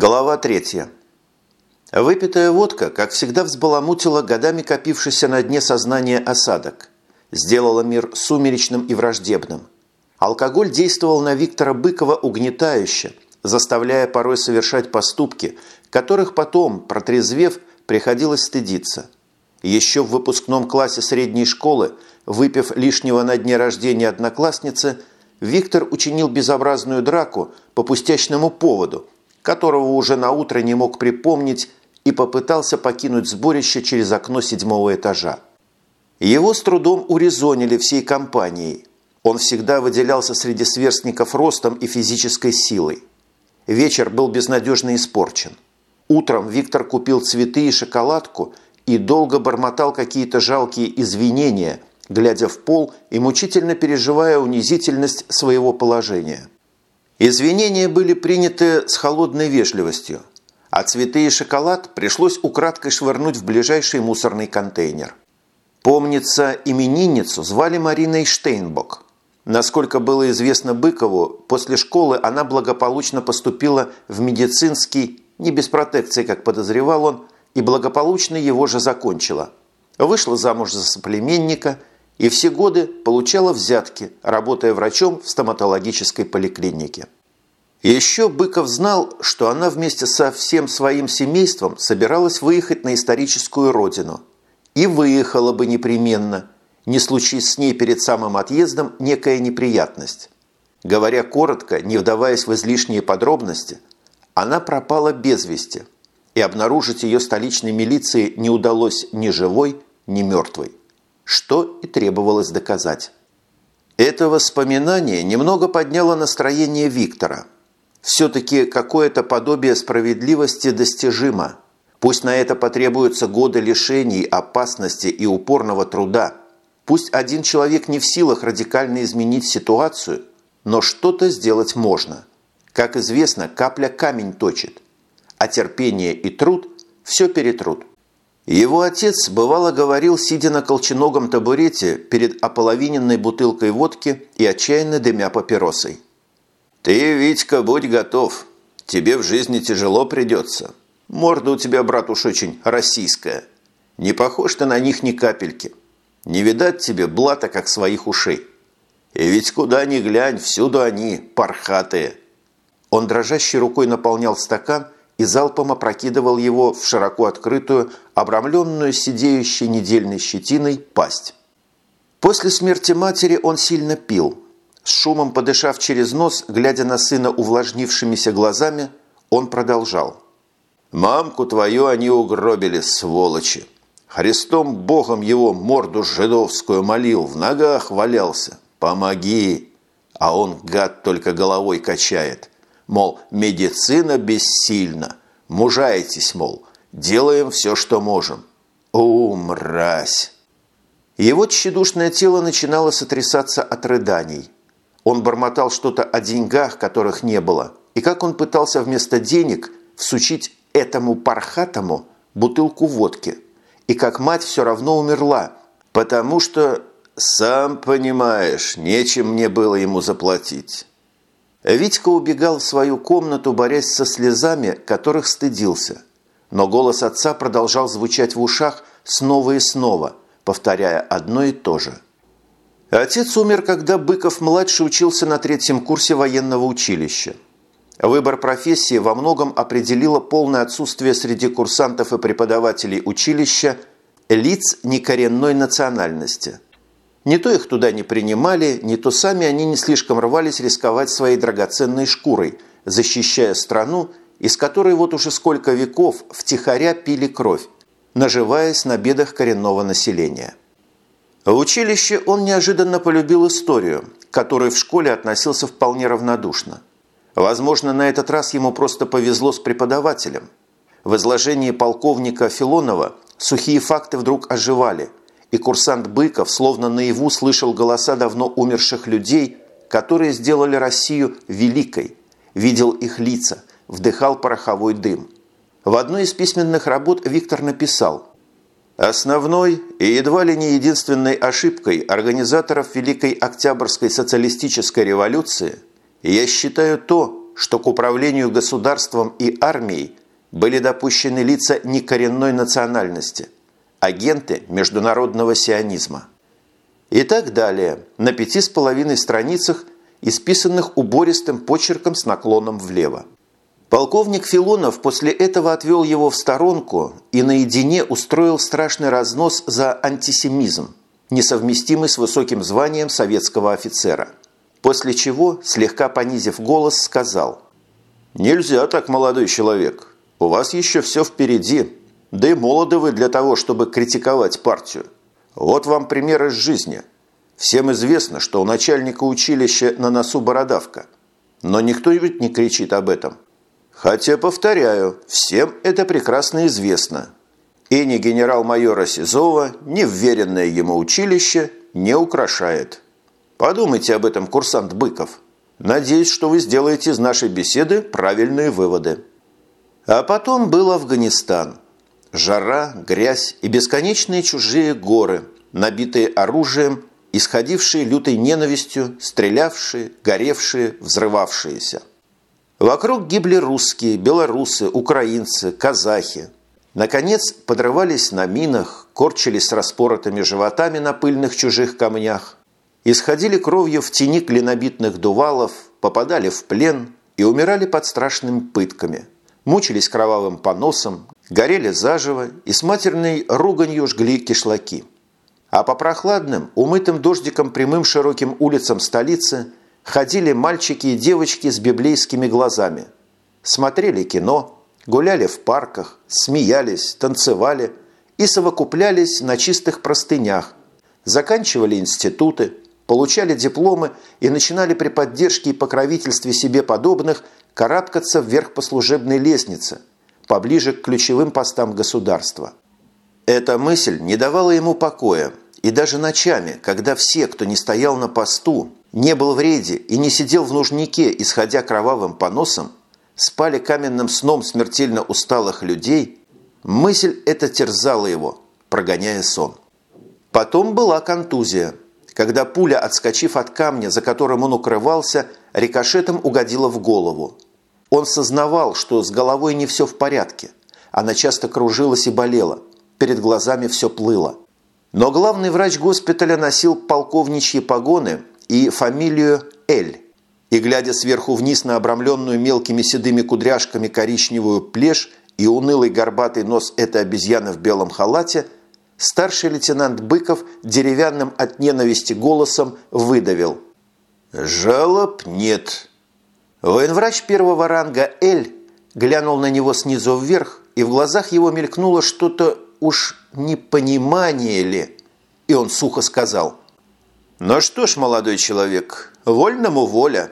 Глава третья. Выпитая водка, как всегда, взбаламутила годами копившийся на дне сознания осадок. Сделала мир сумеречным и враждебным. Алкоголь действовал на Виктора Быкова угнетающе, заставляя порой совершать поступки, которых потом, протрезвев, приходилось стыдиться. Еще в выпускном классе средней школы, выпив лишнего на дне рождения одноклассницы, Виктор учинил безобразную драку по пустячному поводу – которого уже на утро не мог припомнить и попытался покинуть сборище через окно седьмого этажа. Его с трудом урезонили всей компанией. Он всегда выделялся среди сверстников ростом и физической силой. Вечер был безнадежно испорчен. Утром Виктор купил цветы и шоколадку и долго бормотал какие-то жалкие извинения, глядя в пол и мучительно переживая унизительность своего положения. Извинения были приняты с холодной вежливостью, а цветы и шоколад пришлось украдкой швырнуть в ближайший мусорный контейнер. Помнится, именинницу звали Мариной Штейнбок. Насколько было известно Быкову, после школы она благополучно поступила в медицинский, не без протекции, как подозревал он, и благополучно его же закончила. Вышла замуж за соплеменника – и все годы получала взятки, работая врачом в стоматологической поликлинике. Еще Быков знал, что она вместе со всем своим семейством собиралась выехать на историческую родину. И выехала бы непременно, не случись с ней перед самым отъездом некая неприятность. Говоря коротко, не вдаваясь в излишние подробности, она пропала без вести, и обнаружить ее столичной милиции не удалось ни живой, ни мертвой что и требовалось доказать. Это воспоминание немного подняло настроение Виктора. Все-таки какое-то подобие справедливости достижимо. Пусть на это потребуются годы лишений, опасности и упорного труда. Пусть один человек не в силах радикально изменить ситуацию, но что-то сделать можно. Как известно, капля камень точит, а терпение и труд все перетрут. Его отец бывало говорил, сидя на колченогом табурете перед ополовиненной бутылкой водки и отчаянно дымя папиросой. «Ты, Витька, будь готов. Тебе в жизни тяжело придется. Морда у тебя, брат, уж очень российская. Не похож ты на них ни капельки. Не видать тебе блата, как своих ушей. И ведь куда ни глянь, всюду они, пархатые». Он дрожащей рукой наполнял стакан – и залпом опрокидывал его в широко открытую, обрамленную сидеющей недельной щетиной пасть. После смерти матери он сильно пил. С шумом подышав через нос, глядя на сына увлажнившимися глазами, он продолжал. «Мамку твою они угробили, сволочи! Христом Богом его морду жидовскую молил, в ногах валялся. Помоги!» А он, гад, только головой качает. Мол, медицина бессильна. Мужайтесь, мол, делаем все, что можем. О, мразь! Его тщедушное тело начинало сотрясаться от рыданий. Он бормотал что-то о деньгах, которых не было, и как он пытался вместо денег всучить этому пархатому бутылку водки, и как мать все равно умерла, потому что, сам понимаешь, нечем мне было ему заплатить. Витька убегал в свою комнату, борясь со слезами, которых стыдился. Но голос отца продолжал звучать в ушах снова и снова, повторяя одно и то же. Отец умер, когда Быков-младший учился на третьем курсе военного училища. Выбор профессии во многом определило полное отсутствие среди курсантов и преподавателей училища лиц некоренной национальности – не то их туда не принимали, не то сами они не слишком рвались рисковать своей драгоценной шкурой, защищая страну, из которой вот уже сколько веков втихаря пили кровь, наживаясь на бедах коренного населения. В училище он неожиданно полюбил историю, к которой в школе относился вполне равнодушно. Возможно, на этот раз ему просто повезло с преподавателем. В изложении полковника Филонова сухие факты вдруг оживали – и курсант Быков словно наяву слышал голоса давно умерших людей, которые сделали Россию великой, видел их лица, вдыхал пороховой дым. В одной из письменных работ Виктор написал «Основной и едва ли не единственной ошибкой организаторов Великой Октябрьской социалистической революции я считаю то, что к управлению государством и армией были допущены лица некоренной национальности, агенты международного сионизма. И так далее, на пяти с половиной страницах, исписанных убористым почерком с наклоном влево. Полковник Филонов после этого отвел его в сторонку и наедине устроил страшный разнос за антисемизм, несовместимый с высоким званием советского офицера. После чего, слегка понизив голос, сказал «Нельзя так, молодой человек. У вас еще все впереди. Да и молоды вы для того, чтобы критиковать партию. Вот вам пример из жизни. Всем известно, что у начальника училища на носу бородавка. Но никто ведь не кричит об этом. Хотя, повторяю, всем это прекрасно известно. И ни генерал-майора Сизова, ни вверенное ему училище не украшает. Подумайте об этом, курсант Быков. Надеюсь, что вы сделаете из нашей беседы правильные выводы. А потом был Афганистан. Жара, грязь и бесконечные чужие горы, набитые оружием, исходившие лютой ненавистью, стрелявшие, горевшие, взрывавшиеся. Вокруг гибли русские, белорусы, украинцы, казахи. Наконец подрывались на минах, корчились с распоротыми животами на пыльных чужих камнях, исходили кровью в тени клинобитных дувалов, попадали в плен и умирали под страшными пытками, мучились кровавым поносом, горели заживо и с матерной руганью жгли кишлаки. А по прохладным, умытым дождиком прямым широким улицам столицы – ходили мальчики и девочки с библейскими глазами. Смотрели кино, гуляли в парках, смеялись, танцевали и совокуплялись на чистых простынях, заканчивали институты, получали дипломы и начинали при поддержке и покровительстве себе подобных карабкаться вверх по служебной лестнице, поближе к ключевым постам государства. Эта мысль не давала ему покоя, и даже ночами, когда все, кто не стоял на посту, не был в рейде и не сидел в нужнике, исходя кровавым поносом, спали каменным сном смертельно усталых людей, мысль эта терзала его, прогоняя сон. Потом была контузия, когда пуля, отскочив от камня, за которым он укрывался, рикошетом угодила в голову. Он сознавал, что с головой не все в порядке. Она часто кружилась и болела, перед глазами все плыло. Но главный врач госпиталя носил полковничьи погоны и фамилию Эль. И, глядя сверху вниз на обрамленную мелкими седыми кудряшками коричневую плешь и унылый горбатый нос этой обезьяны в белом халате, старший лейтенант Быков деревянным от ненависти голосом выдавил. «Жалоб нет». Военврач первого ранга Эль глянул на него снизу вверх, и в глазах его мелькнуло что-то уж непонимание ли. И он сухо сказал «Ну что ж, молодой человек, вольному воля».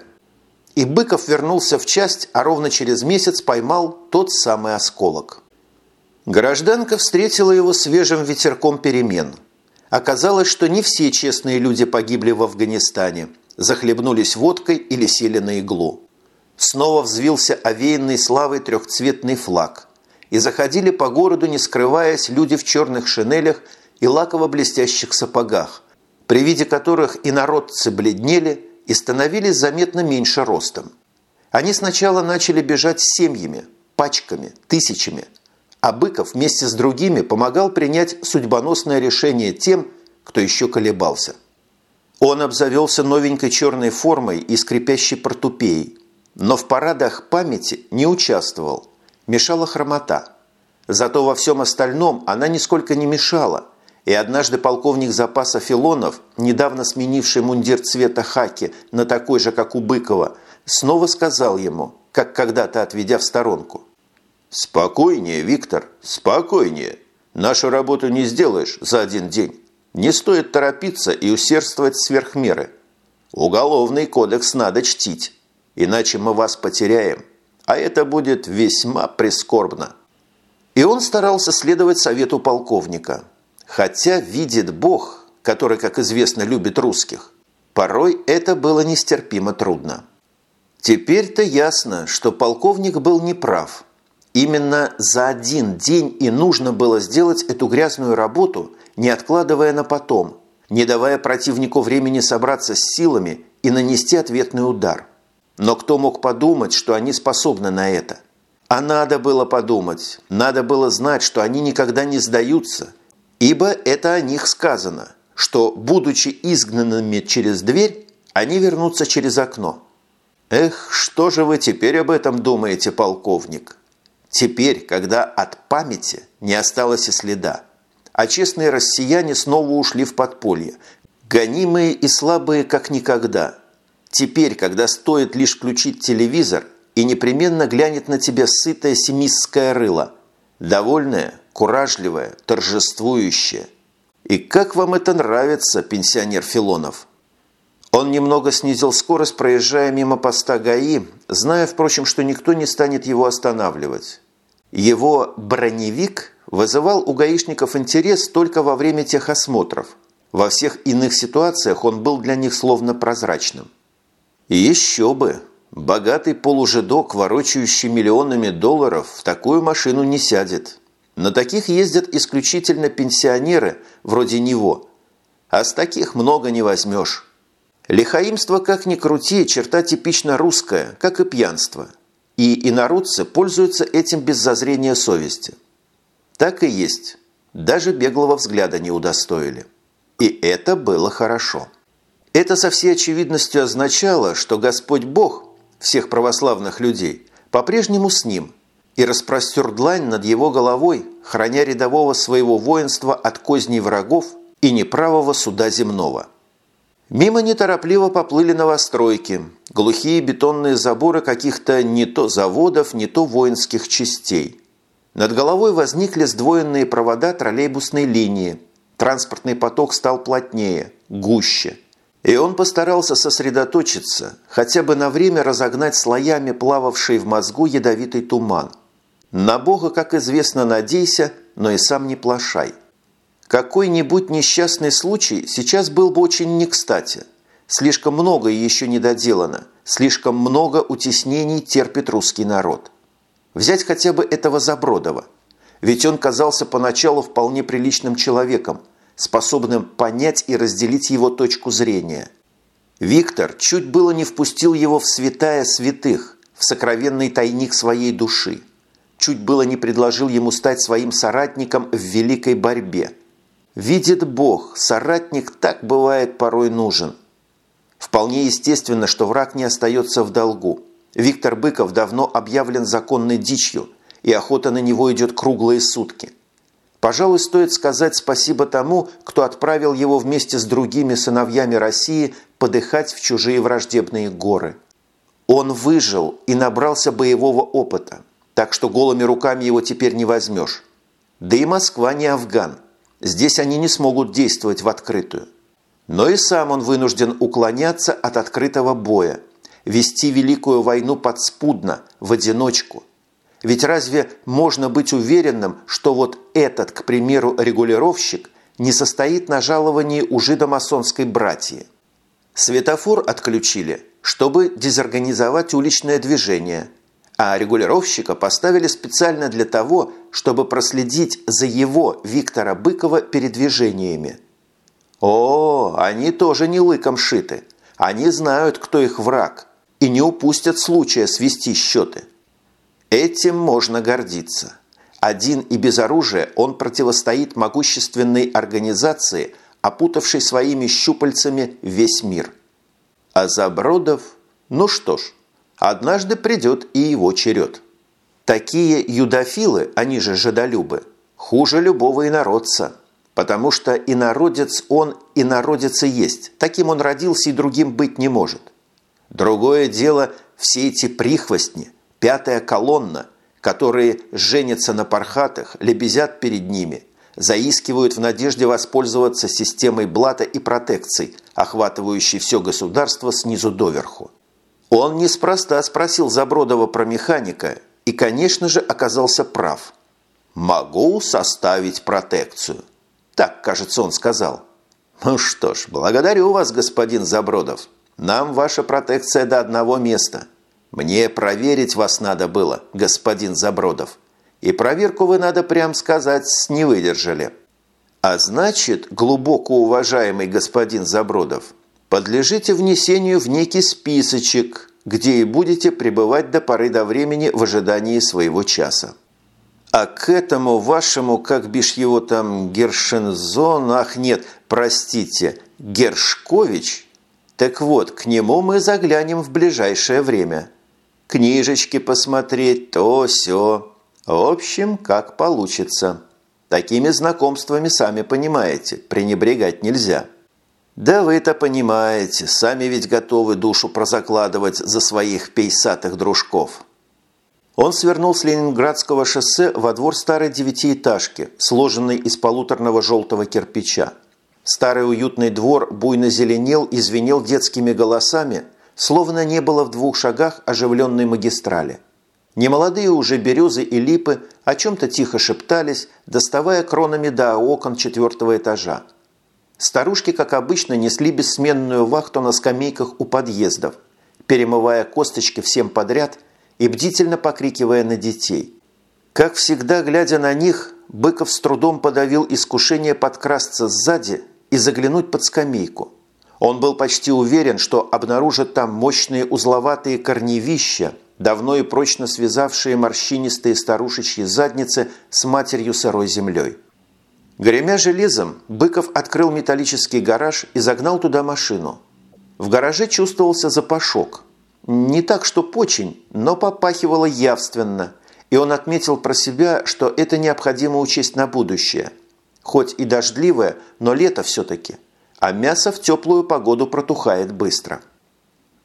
И Быков вернулся в часть, а ровно через месяц поймал тот самый осколок. Гражданка встретила его свежим ветерком перемен. Оказалось, что не все честные люди погибли в Афганистане, захлебнулись водкой или сели на иглу. Снова взвился овеянный славой трехцветный флаг. И заходили по городу, не скрываясь, люди в черных шинелях и лаково-блестящих сапогах – при виде которых инородцы бледнели и становились заметно меньше ростом. Они сначала начали бежать семьями, пачками, тысячами, а Быков вместе с другими помогал принять судьбоносное решение тем, кто еще колебался. Он обзавелся новенькой черной формой и скрипящей портупеей, но в парадах памяти не участвовал, мешала хромота. Зато во всем остальном она нисколько не мешала – и однажды полковник запаса Филонов, недавно сменивший мундир цвета хаки на такой же, как у Быкова, снова сказал ему, как когда-то отведя в сторонку. «Спокойнее, Виктор, спокойнее. Нашу работу не сделаешь за один день. Не стоит торопиться и усердствовать сверх меры. Уголовный кодекс надо чтить, иначе мы вас потеряем, а это будет весьма прискорбно». И он старался следовать совету полковника – Хотя видит Бог, который, как известно, любит русских, порой это было нестерпимо трудно. Теперь-то ясно, что полковник был неправ. Именно за один день и нужно было сделать эту грязную работу, не откладывая на потом, не давая противнику времени собраться с силами и нанести ответный удар. Но кто мог подумать, что они способны на это? А надо было подумать, надо было знать, что они никогда не сдаются, ибо это о них сказано, что, будучи изгнанными через дверь, они вернутся через окно. Эх, что же вы теперь об этом думаете, полковник? Теперь, когда от памяти не осталось и следа, а честные россияне снова ушли в подполье, гонимые и слабые как никогда. Теперь, когда стоит лишь включить телевизор и непременно глянет на тебя сытое семистское рыло, довольное, куражливое, торжествующее. И как вам это нравится, пенсионер Филонов? Он немного снизил скорость, проезжая мимо поста ГАИ, зная, впрочем, что никто не станет его останавливать. Его «броневик» вызывал у гаишников интерес только во время техосмотров. Во всех иных ситуациях он был для них словно прозрачным. И еще бы! Богатый полужидок, ворочающий миллионами долларов, в такую машину не сядет. На таких ездят исключительно пенсионеры, вроде него. А с таких много не возьмешь. Лихаимство, как ни крути, черта типично русская, как и пьянство. И инородцы пользуются этим без зазрения совести. Так и есть. Даже беглого взгляда не удостоили. И это было хорошо. Это со всей очевидностью означало, что Господь Бог всех православных людей по-прежнему с ним и распростер длань над его головой, храня рядового своего воинства от козней врагов и неправого суда земного – Мимо неторопливо поплыли новостройки, глухие бетонные заборы каких-то не то заводов, не то воинских частей. Над головой возникли сдвоенные провода троллейбусной линии. Транспортный поток стал плотнее, гуще. И он постарался сосредоточиться, хотя бы на время разогнать слоями плававший в мозгу ядовитый туман. На Бога, как известно, надейся, но и сам не плашай. Какой-нибудь несчастный случай сейчас был бы очень не кстати. Слишком много еще не доделано, слишком много утеснений терпит русский народ. Взять хотя бы этого Забродова. Ведь он казался поначалу вполне приличным человеком, способным понять и разделить его точку зрения. Виктор чуть было не впустил его в святая святых, в сокровенный тайник своей души. Чуть было не предложил ему стать своим соратником в великой борьбе – Видит Бог, соратник так бывает порой нужен. Вполне естественно, что враг не остается в долгу. Виктор Быков давно объявлен законной дичью, и охота на него идет круглые сутки. Пожалуй, стоит сказать спасибо тому, кто отправил его вместе с другими сыновьями России подыхать в чужие враждебные горы. Он выжил и набрался боевого опыта, так что голыми руками его теперь не возьмешь. Да и Москва не Афган – Здесь они не смогут действовать в открытую. Но и сам он вынужден уклоняться от открытого боя, вести Великую войну подспудно, в одиночку. Ведь разве можно быть уверенным, что вот этот, к примеру, регулировщик не состоит на жаловании у жидомасонской братьи? Светофор отключили, чтобы дезорганизовать уличное движение – а регулировщика поставили специально для того, чтобы проследить за его, Виктора Быкова, передвижениями. О, они тоже не лыком шиты. Они знают, кто их враг, и не упустят случая свести счеты. Этим можно гордиться. Один и без оружия он противостоит могущественной организации, опутавшей своими щупальцами весь мир. А Забродов, ну что ж, Однажды придет и его черед. Такие юдофилы, они же жидолюбы, хуже любого инородца, потому что инородец он инородец и есть, таким он родился и другим быть не может. Другое дело все эти прихвостни, пятая колонна, которые женятся на пархатах, лебезят перед ними, заискивают в надежде воспользоваться системой блата и протекций, охватывающей все государство снизу доверху. Он неспроста спросил Забродова про механика и, конечно же, оказался прав. «Могу составить протекцию». Так, кажется, он сказал. «Ну что ж, благодарю вас, господин Забродов. Нам ваша протекция до одного места. Мне проверить вас надо было, господин Забродов. И проверку вы, надо прям сказать, не выдержали. А значит, глубоко уважаемый господин Забродов, подлежите внесению в некий списочек, где и будете пребывать до поры до времени в ожидании своего часа. А к этому вашему, как бишь его там, Гершензон, ах нет, простите, Гершкович, так вот, к нему мы заглянем в ближайшее время. Книжечки посмотреть, то все. В общем, как получится. Такими знакомствами, сами понимаете, пренебрегать нельзя. Да вы-то понимаете, сами ведь готовы душу прозакладывать за своих пейсатых дружков. Он свернул с Ленинградского шоссе во двор старой девятиэтажки, сложенной из полуторного желтого кирпича. Старый уютный двор буйно зеленел и звенел детскими голосами, словно не было в двух шагах оживленной магистрали. Немолодые уже березы и липы о чем-то тихо шептались, доставая кронами до окон четвертого этажа. Старушки, как обычно, несли бессменную вахту на скамейках у подъездов, перемывая косточки всем подряд и бдительно покрикивая на детей. Как всегда, глядя на них, Быков с трудом подавил искушение подкрасться сзади и заглянуть под скамейку. Он был почти уверен, что обнаружит там мощные узловатые корневища, давно и прочно связавшие морщинистые старушечьи задницы с матерью сырой землей. Гремя железом, Быков открыл металлический гараж и загнал туда машину. В гараже чувствовался запашок. Не так, что почень, но попахивало явственно, и он отметил про себя, что это необходимо учесть на будущее. Хоть и дождливое, но лето все-таки, а мясо в теплую погоду протухает быстро.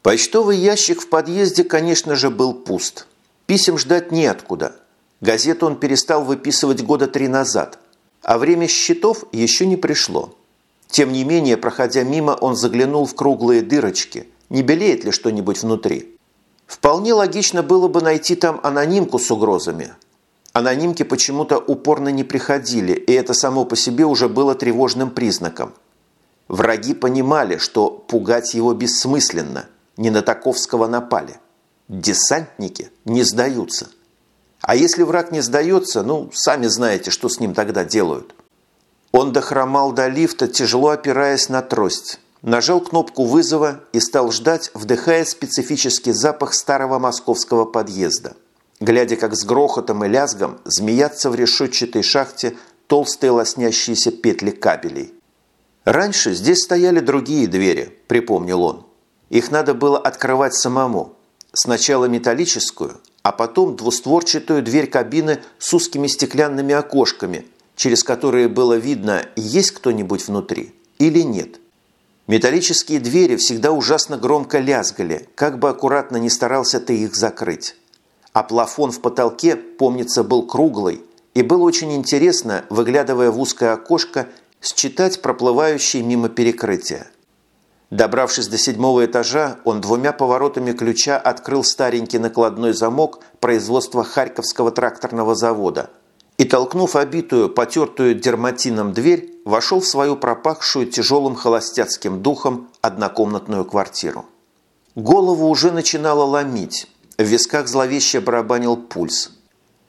Почтовый ящик в подъезде, конечно же, был пуст. Писем ждать неоткуда. Газету он перестал выписывать года три назад – а время счетов еще не пришло. Тем не менее, проходя мимо, он заглянул в круглые дырочки, не белеет ли что-нибудь внутри. Вполне логично было бы найти там анонимку с угрозами. Анонимки почему-то упорно не приходили, и это само по себе уже было тревожным признаком. Враги понимали, что пугать его бессмысленно, не на Таковского напали. Десантники не сдаются – а если враг не сдается, ну, сами знаете, что с ним тогда делают. Он дохромал до лифта, тяжело опираясь на трость. Нажал кнопку вызова и стал ждать, вдыхая специфический запах старого московского подъезда. Глядя, как с грохотом и лязгом змеятся в решетчатой шахте толстые лоснящиеся петли кабелей. Раньше здесь стояли другие двери, припомнил он. Их надо было открывать самому. Сначала металлическую, а потом двустворчатую дверь кабины с узкими стеклянными окошками, через которые было видно, есть кто-нибудь внутри или нет. Металлические двери всегда ужасно громко лязгали, как бы аккуратно не старался ты их закрыть. А плафон в потолке, помнится, был круглый, и было очень интересно, выглядывая в узкое окошко, считать проплывающие мимо перекрытия. Добравшись до седьмого этажа, он двумя поворотами ключа открыл старенький накладной замок производства Харьковского тракторного завода и, толкнув обитую, потертую дерматином дверь, вошел в свою пропахшую тяжелым холостяцким духом однокомнатную квартиру. Голову уже начинало ломить, в висках зловеще барабанил пульс.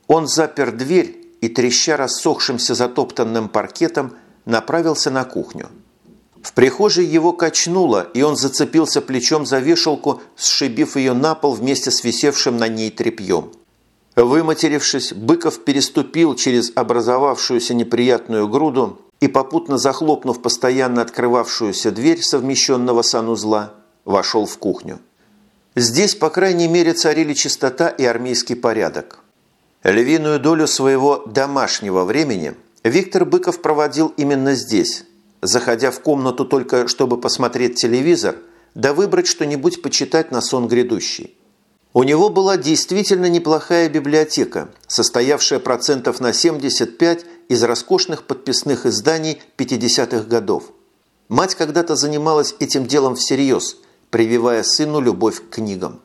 Он запер дверь и, треща рассохшимся затоптанным паркетом, направился на кухню. В прихожей его качнуло, и он зацепился плечом за вешалку, сшибив ее на пол вместе с висевшим на ней тряпьем. Выматерившись, Быков переступил через образовавшуюся неприятную груду и, попутно захлопнув постоянно открывавшуюся дверь совмещенного санузла, вошел в кухню. Здесь, по крайней мере, царили чистота и армейский порядок. Львиную долю своего домашнего времени Виктор Быков проводил именно здесь – заходя в комнату только чтобы посмотреть телевизор, да выбрать что-нибудь почитать на сон грядущий. У него была действительно неплохая библиотека, состоявшая процентов на 75 из роскошных подписных изданий 50-х годов. Мать когда-то занималась этим делом всерьез, прививая сыну любовь к книгам.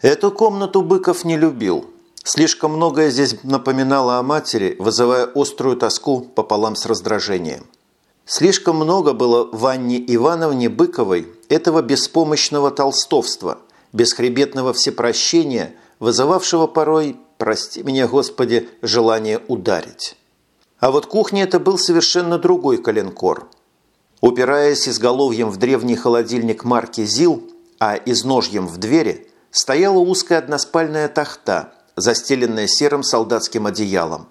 Эту комнату Быков не любил. Слишком многое здесь напоминало о матери, вызывая острую тоску пополам с раздражением. Слишком много было в Анне Ивановне Быковой этого беспомощного толстовства, бесхребетного всепрощения, вызывавшего порой, прости меня, Господи, желание ударить. А вот кухня это был совершенно другой коленкор. Упираясь изголовьем в древний холодильник марки «ЗИЛ», а изножьем в двери, стояла узкая односпальная тахта, застеленная серым солдатским одеялом.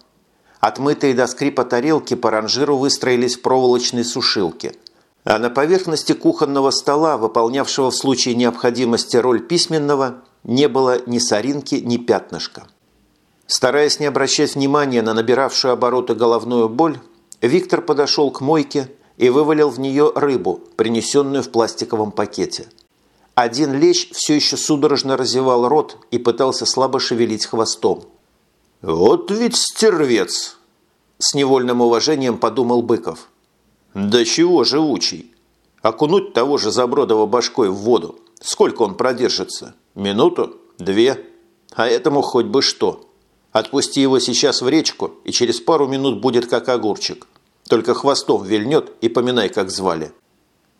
Отмытые до скрипа тарелки по ранжиру выстроились проволочные сушилки, а на поверхности кухонного стола, выполнявшего в случае необходимости роль письменного, не было ни соринки, ни пятнышка. Стараясь не обращать внимания на набиравшую обороты головную боль, Виктор подошел к мойке и вывалил в нее рыбу, принесенную в пластиковом пакете. Один лещ все еще судорожно разевал рот и пытался слабо шевелить хвостом. «Вот ведь стервец!» – с невольным уважением подумал Быков. «Да чего живучий! Окунуть того же Забродова башкой в воду. Сколько он продержится? Минуту? Две? А этому хоть бы что!» Отпусти его сейчас в речку, и через пару минут будет как огурчик. Только хвостом вильнет и поминай, как звали.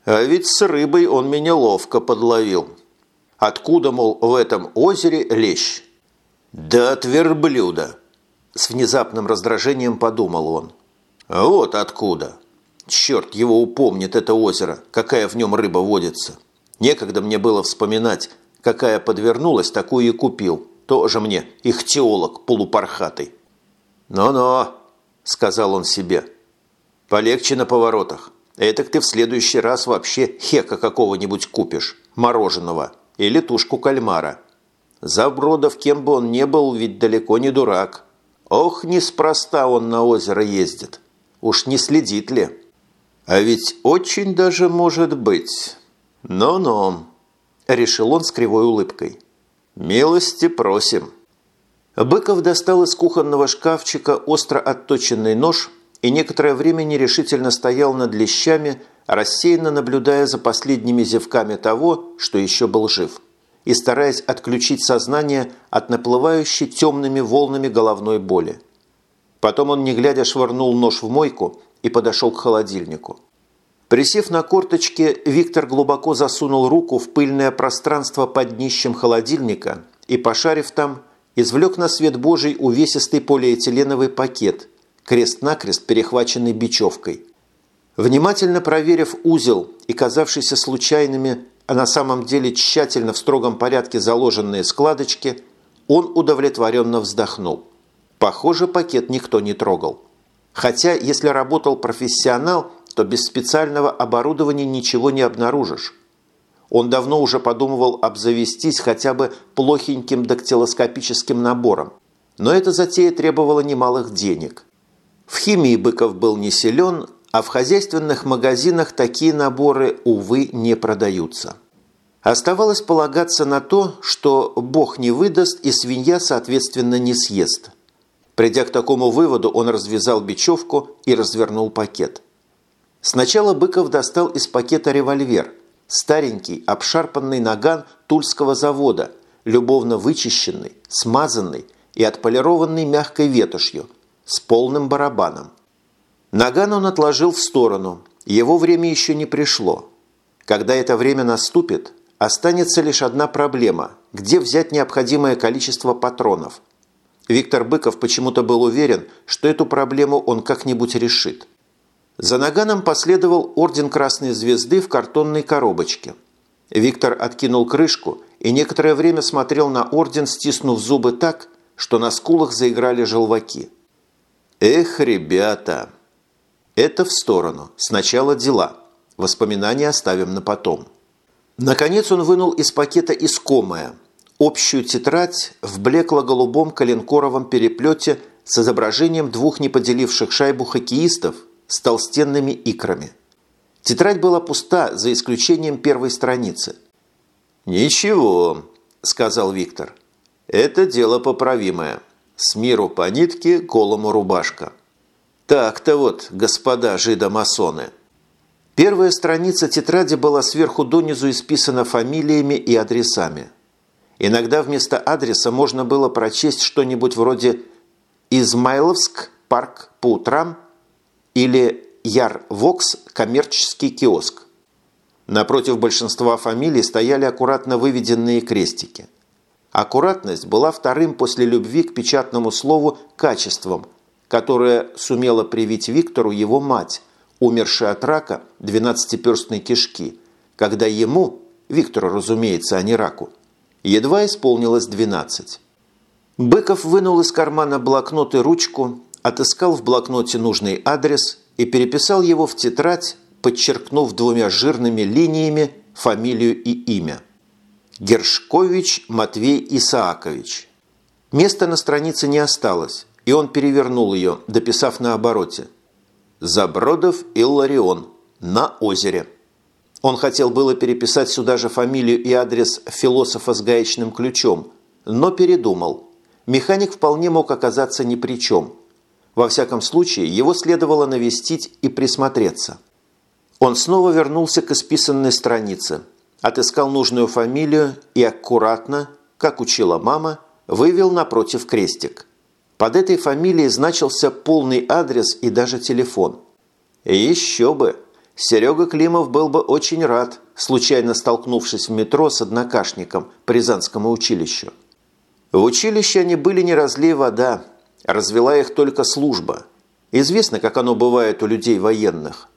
А ведь с рыбой он меня ловко подловил. Откуда, мол, в этом озере лещ? Да от верблюда. С внезапным раздражением подумал он. Вот откуда. Черт его упомнит это озеро, какая в нем рыба водится. Некогда мне было вспоминать, какая подвернулась, такую и купил. Тоже мне ихтиолог полупархатый. «Но-но», – сказал он себе, – «полегче на поворотах. Этак ты в следующий раз вообще хека какого-нибудь купишь, мороженого или тушку кальмара. Забродов, кем бы он ни был, ведь далеко не дурак. Ох, неспроста он на озеро ездит. Уж не следит ли? А ведь очень даже может быть. Но-но», – решил он с кривой улыбкой. «Милости просим». Быков достал из кухонного шкафчика остро отточенный нож и некоторое время нерешительно стоял над лещами, рассеянно наблюдая за последними зевками того, что еще был жив, и стараясь отключить сознание от наплывающей темными волнами головной боли. Потом он, не глядя, швырнул нож в мойку и подошел к холодильнику. Присев на корточки, Виктор глубоко засунул руку в пыльное пространство под днищем холодильника и, пошарив там, извлек на свет Божий увесистый полиэтиленовый пакет, крест-накрест перехваченный бечевкой. Внимательно проверив узел и казавшийся случайными, а на самом деле тщательно в строгом порядке заложенные складочки, он удовлетворенно вздохнул. Похоже, пакет никто не трогал. Хотя, если работал профессионал – то без специального оборудования ничего не обнаружишь. Он давно уже подумывал обзавестись хотя бы плохеньким дактилоскопическим набором, но эта затея требовала немалых денег. В химии Быков был не силен, а в хозяйственных магазинах такие наборы, увы, не продаются. Оставалось полагаться на то, что Бог не выдаст и свинья, соответственно, не съест. Придя к такому выводу, он развязал бечевку и развернул пакет – Сначала Быков достал из пакета револьвер, старенький, обшарпанный наган Тульского завода, любовно вычищенный, смазанный и отполированный мягкой ветошью, с полным барабаном. Наган он отложил в сторону, его время еще не пришло. Когда это время наступит, останется лишь одна проблема – где взять необходимое количество патронов. Виктор Быков почему-то был уверен, что эту проблему он как-нибудь решит. За наганом последовал орден Красной Звезды в картонной коробочке. Виктор откинул крышку и некоторое время смотрел на орден, стиснув зубы так, что на скулах заиграли желваки. «Эх, ребята!» Это в сторону. Сначала дела. Воспоминания оставим на потом. Наконец он вынул из пакета искомое. Общую тетрадь в блекло-голубом коленкоровом переплете с изображением двух неподеливших шайбу хоккеистов с толстенными икрами. Тетрадь была пуста, за исключением первой страницы. «Ничего», – сказал Виктор. «Это дело поправимое. С миру по нитке, голому рубашка». «Так-то вот, господа жидомасоны». Первая страница тетради была сверху донизу исписана фамилиями и адресами. Иногда вместо адреса можно было прочесть что-нибудь вроде «Измайловск, парк по утрам, или Яр-Вокс коммерческий киоск. Напротив большинства фамилий стояли аккуратно выведенные крестики. Аккуратность была вторым после любви к печатному слову качеством, которое сумела привить Виктору его мать, умершая от рака двенадцатиперстной кишки, когда ему, Виктору, разумеется, а не раку, Едва исполнилось 12. Быков вынул из кармана блокнот и ручку, отыскал в блокноте нужный адрес и переписал его в тетрадь, подчеркнув двумя жирными линиями фамилию и имя. Гершкович Матвей Исаакович. Места на странице не осталось, и он перевернул ее, дописав на обороте. Забродов Илларион. На озере. Он хотел было переписать сюда же фамилию и адрес философа с гаечным ключом, но передумал. Механик вполне мог оказаться ни при чем. Во всяком случае, его следовало навестить и присмотреться. Он снова вернулся к исписанной странице, отыскал нужную фамилию и аккуратно, как учила мама, вывел напротив крестик. Под этой фамилией значился полный адрес и даже телефон. Еще бы! Серега Климов был бы очень рад, случайно столкнувшись в метро с однокашником Рязанскому училищу. В училище они были не разлей вода, развела их только служба. Известно, как оно бывает у людей военных.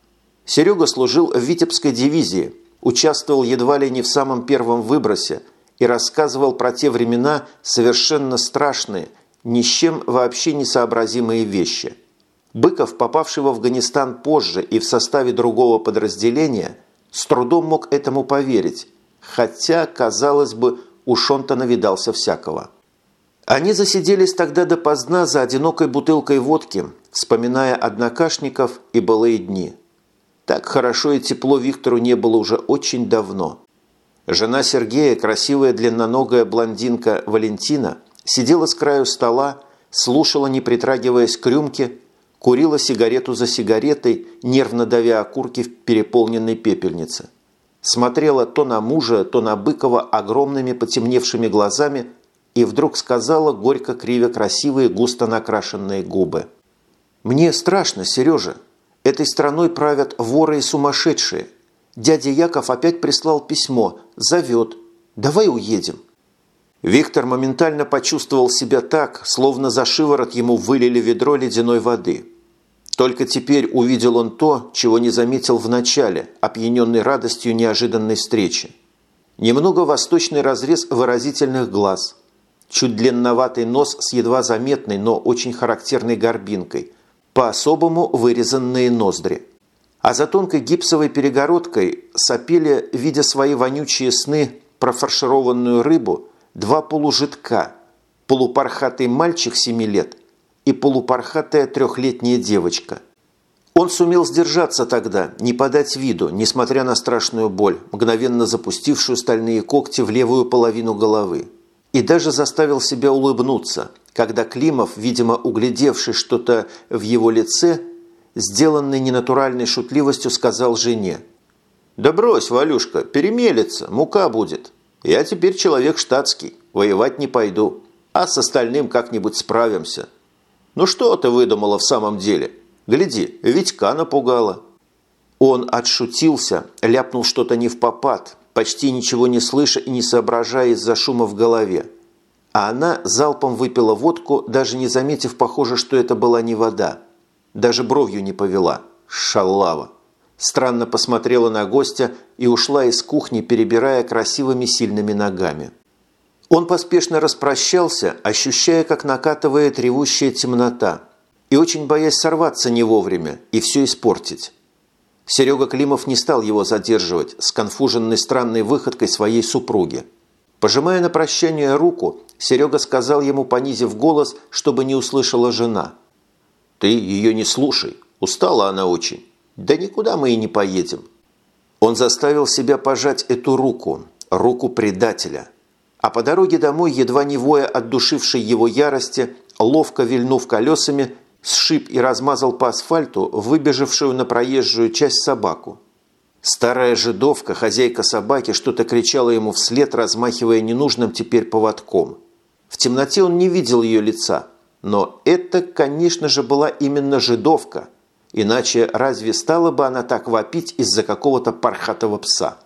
Серега служил в Витебской дивизии, участвовал едва ли не в самом первом выбросе и рассказывал про те времена совершенно страшные, ни с чем вообще несообразимые вещи – Быков, попавший в Афганистан позже и в составе другого подразделения, с трудом мог этому поверить, хотя, казалось бы, уж он-то навидался всякого. Они засиделись тогда допоздна за одинокой бутылкой водки, вспоминая однокашников и былые дни. Так хорошо и тепло Виктору не было уже очень давно. Жена Сергея, красивая длинноногая блондинка Валентина, сидела с краю стола, слушала, не притрагиваясь к рюмке, курила сигарету за сигаретой, нервно давя окурки в переполненной пепельнице. Смотрела то на мужа, то на Быкова огромными потемневшими глазами и вдруг сказала, горько кривя красивые густо накрашенные губы. «Мне страшно, Сережа. Этой страной правят воры и сумасшедшие. Дядя Яков опять прислал письмо. Зовет. Давай уедем». Виктор моментально почувствовал себя так, словно за шиворот ему вылили ведро ледяной воды. Только теперь увидел он то, чего не заметил в начале, опьяненный радостью неожиданной встречи. Немного восточный разрез выразительных глаз, чуть длинноватый нос с едва заметной, но очень характерной горбинкой, по-особому вырезанные ноздри. А за тонкой гипсовой перегородкой сопели, видя свои вонючие сны, профаршированную рыбу – два полужитка, полупархатый мальчик семи лет и полупархатая трехлетняя девочка. Он сумел сдержаться тогда, не подать виду, несмотря на страшную боль, мгновенно запустившую стальные когти в левую половину головы. И даже заставил себя улыбнуться, когда Климов, видимо, углядевший что-то в его лице, сделанный ненатуральной шутливостью, сказал жене. «Да брось, Валюшка, перемелется, мука будет». Я теперь человек штатский, воевать не пойду, а с остальным как-нибудь справимся. Ну что ты выдумала в самом деле? Гляди, Витька напугала». Он отшутился, ляпнул что-то не в попад, почти ничего не слыша и не соображая из-за шума в голове. А она залпом выпила водку, даже не заметив, похоже, что это была не вода. Даже бровью не повела. Шалава странно посмотрела на гостя и ушла из кухни, перебирая красивыми сильными ногами. Он поспешно распрощался, ощущая, как накатывает ревущая темнота, и очень боясь сорваться не вовремя и все испортить. Серега Климов не стал его задерживать, сконфуженной странной выходкой своей супруги. Пожимая на прощание руку, Серега сказал ему, понизив голос, чтобы не услышала жена. «Ты ее не слушай, устала она очень. Да никуда мы и не поедем. Он заставил себя пожать эту руку, руку предателя. А по дороге домой, едва не воя от душившей его ярости, ловко вильнув колесами, сшиб и размазал по асфальту выбежавшую на проезжую часть собаку. Старая жидовка, хозяйка собаки, что-то кричала ему вслед, размахивая ненужным теперь поводком. В темноте он не видел ее лица, но это, конечно же, была именно жидовка – Иначе разве стала бы она так вопить из-за какого-то пархатого пса?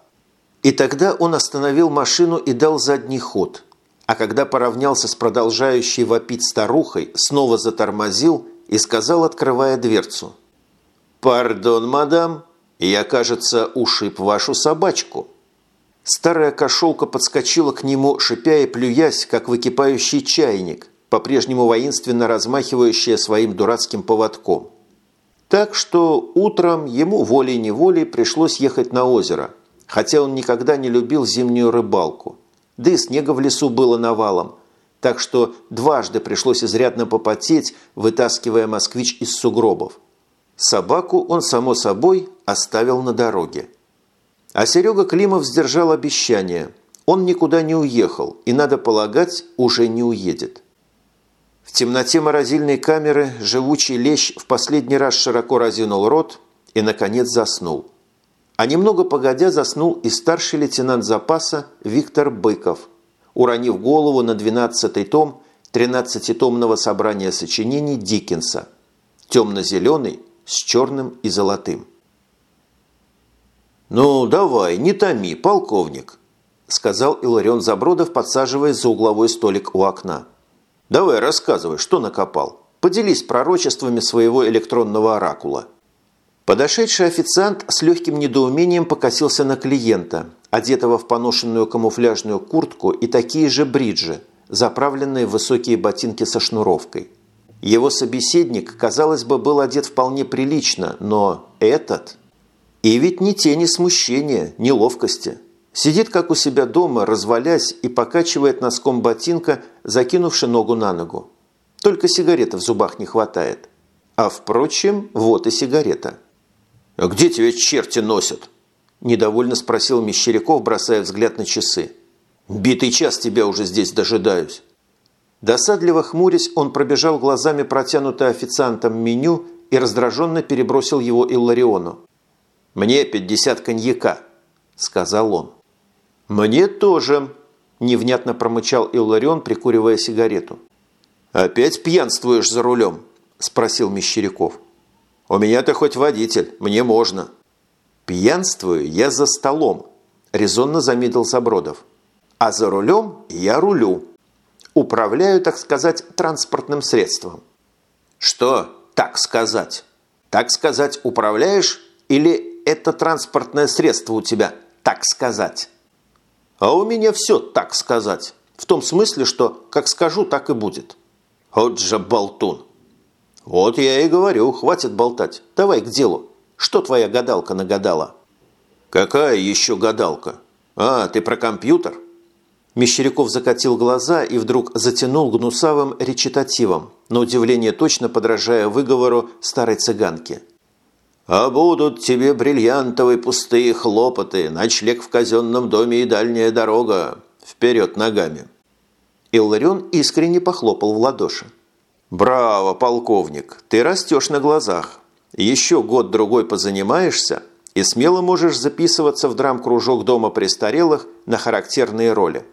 И тогда он остановил машину и дал задний ход. А когда поравнялся с продолжающей вопить старухой, снова затормозил и сказал, открывая дверцу. «Пардон, мадам, я, кажется, ушиб вашу собачку». Старая кошелка подскочила к нему, шипя и плюясь, как выкипающий чайник, по-прежнему воинственно размахивающая своим дурацким поводком. Так что утром ему волей-неволей пришлось ехать на озеро, хотя он никогда не любил зимнюю рыбалку. Да и снега в лесу было навалом, так что дважды пришлось изрядно попотеть, вытаскивая москвич из сугробов. Собаку он, само собой, оставил на дороге. А Серега Климов сдержал обещание. Он никуда не уехал и, надо полагать, уже не уедет. В темноте морозильной камеры живучий лещ в последний раз широко разинул рот и, наконец, заснул. А немного погодя заснул и старший лейтенант запаса Виктор Быков, уронив голову на 12-й том 13-томного собрания сочинений Диккенса, темно-зеленый с черным и золотым. «Ну, давай, не томи, полковник», – сказал Иларион Забродов, подсаживаясь за угловой столик у окна. Давай, рассказывай, что накопал. Поделись пророчествами своего электронного оракула». Подошедший официант с легким недоумением покосился на клиента, одетого в поношенную камуфляжную куртку и такие же бриджи, заправленные в высокие ботинки со шнуровкой. Его собеседник, казалось бы, был одет вполне прилично, но этот... И ведь ни тени смущения, ни ловкости. Сидит, как у себя дома, развалясь и покачивает носком ботинка, закинувши ногу на ногу. Только сигареты в зубах не хватает. А впрочем, вот и сигарета. «А где тебя черти носят?» – недовольно спросил Мещеряков, бросая взгляд на часы. «Битый час тебя уже здесь дожидаюсь». Досадливо хмурясь, он пробежал глазами протянутое официантом меню и раздраженно перебросил его Иллариону. «Мне 50 коньяка», – сказал он. «Мне тоже», – невнятно промычал Илларион, прикуривая сигарету. «Опять пьянствуешь за рулем?» – спросил Мещеряков. «У меня-то хоть водитель, мне можно». «Пьянствую я за столом», – резонно заметил Забродов. «А за рулем я рулю. Управляю, так сказать, транспортным средством». «Что так сказать? Так сказать управляешь или это транспортное средство у тебя, так сказать?» А у меня все так сказать. В том смысле, что как скажу, так и будет. Вот же болтун. Вот я и говорю, хватит болтать. Давай к делу. Что твоя гадалка нагадала? Какая еще гадалка? А, ты про компьютер? Мещеряков закатил глаза и вдруг затянул гнусавым речитативом, на удивление точно подражая выговору старой цыганки – а будут тебе бриллиантовые пустые хлопоты, ночлег в казенном доме и дальняя дорога. Вперед ногами!» Илларион искренне похлопал в ладоши. «Браво, полковник! Ты растешь на глазах. Еще год-другой позанимаешься и смело можешь записываться в драм-кружок Дома престарелых на характерные роли.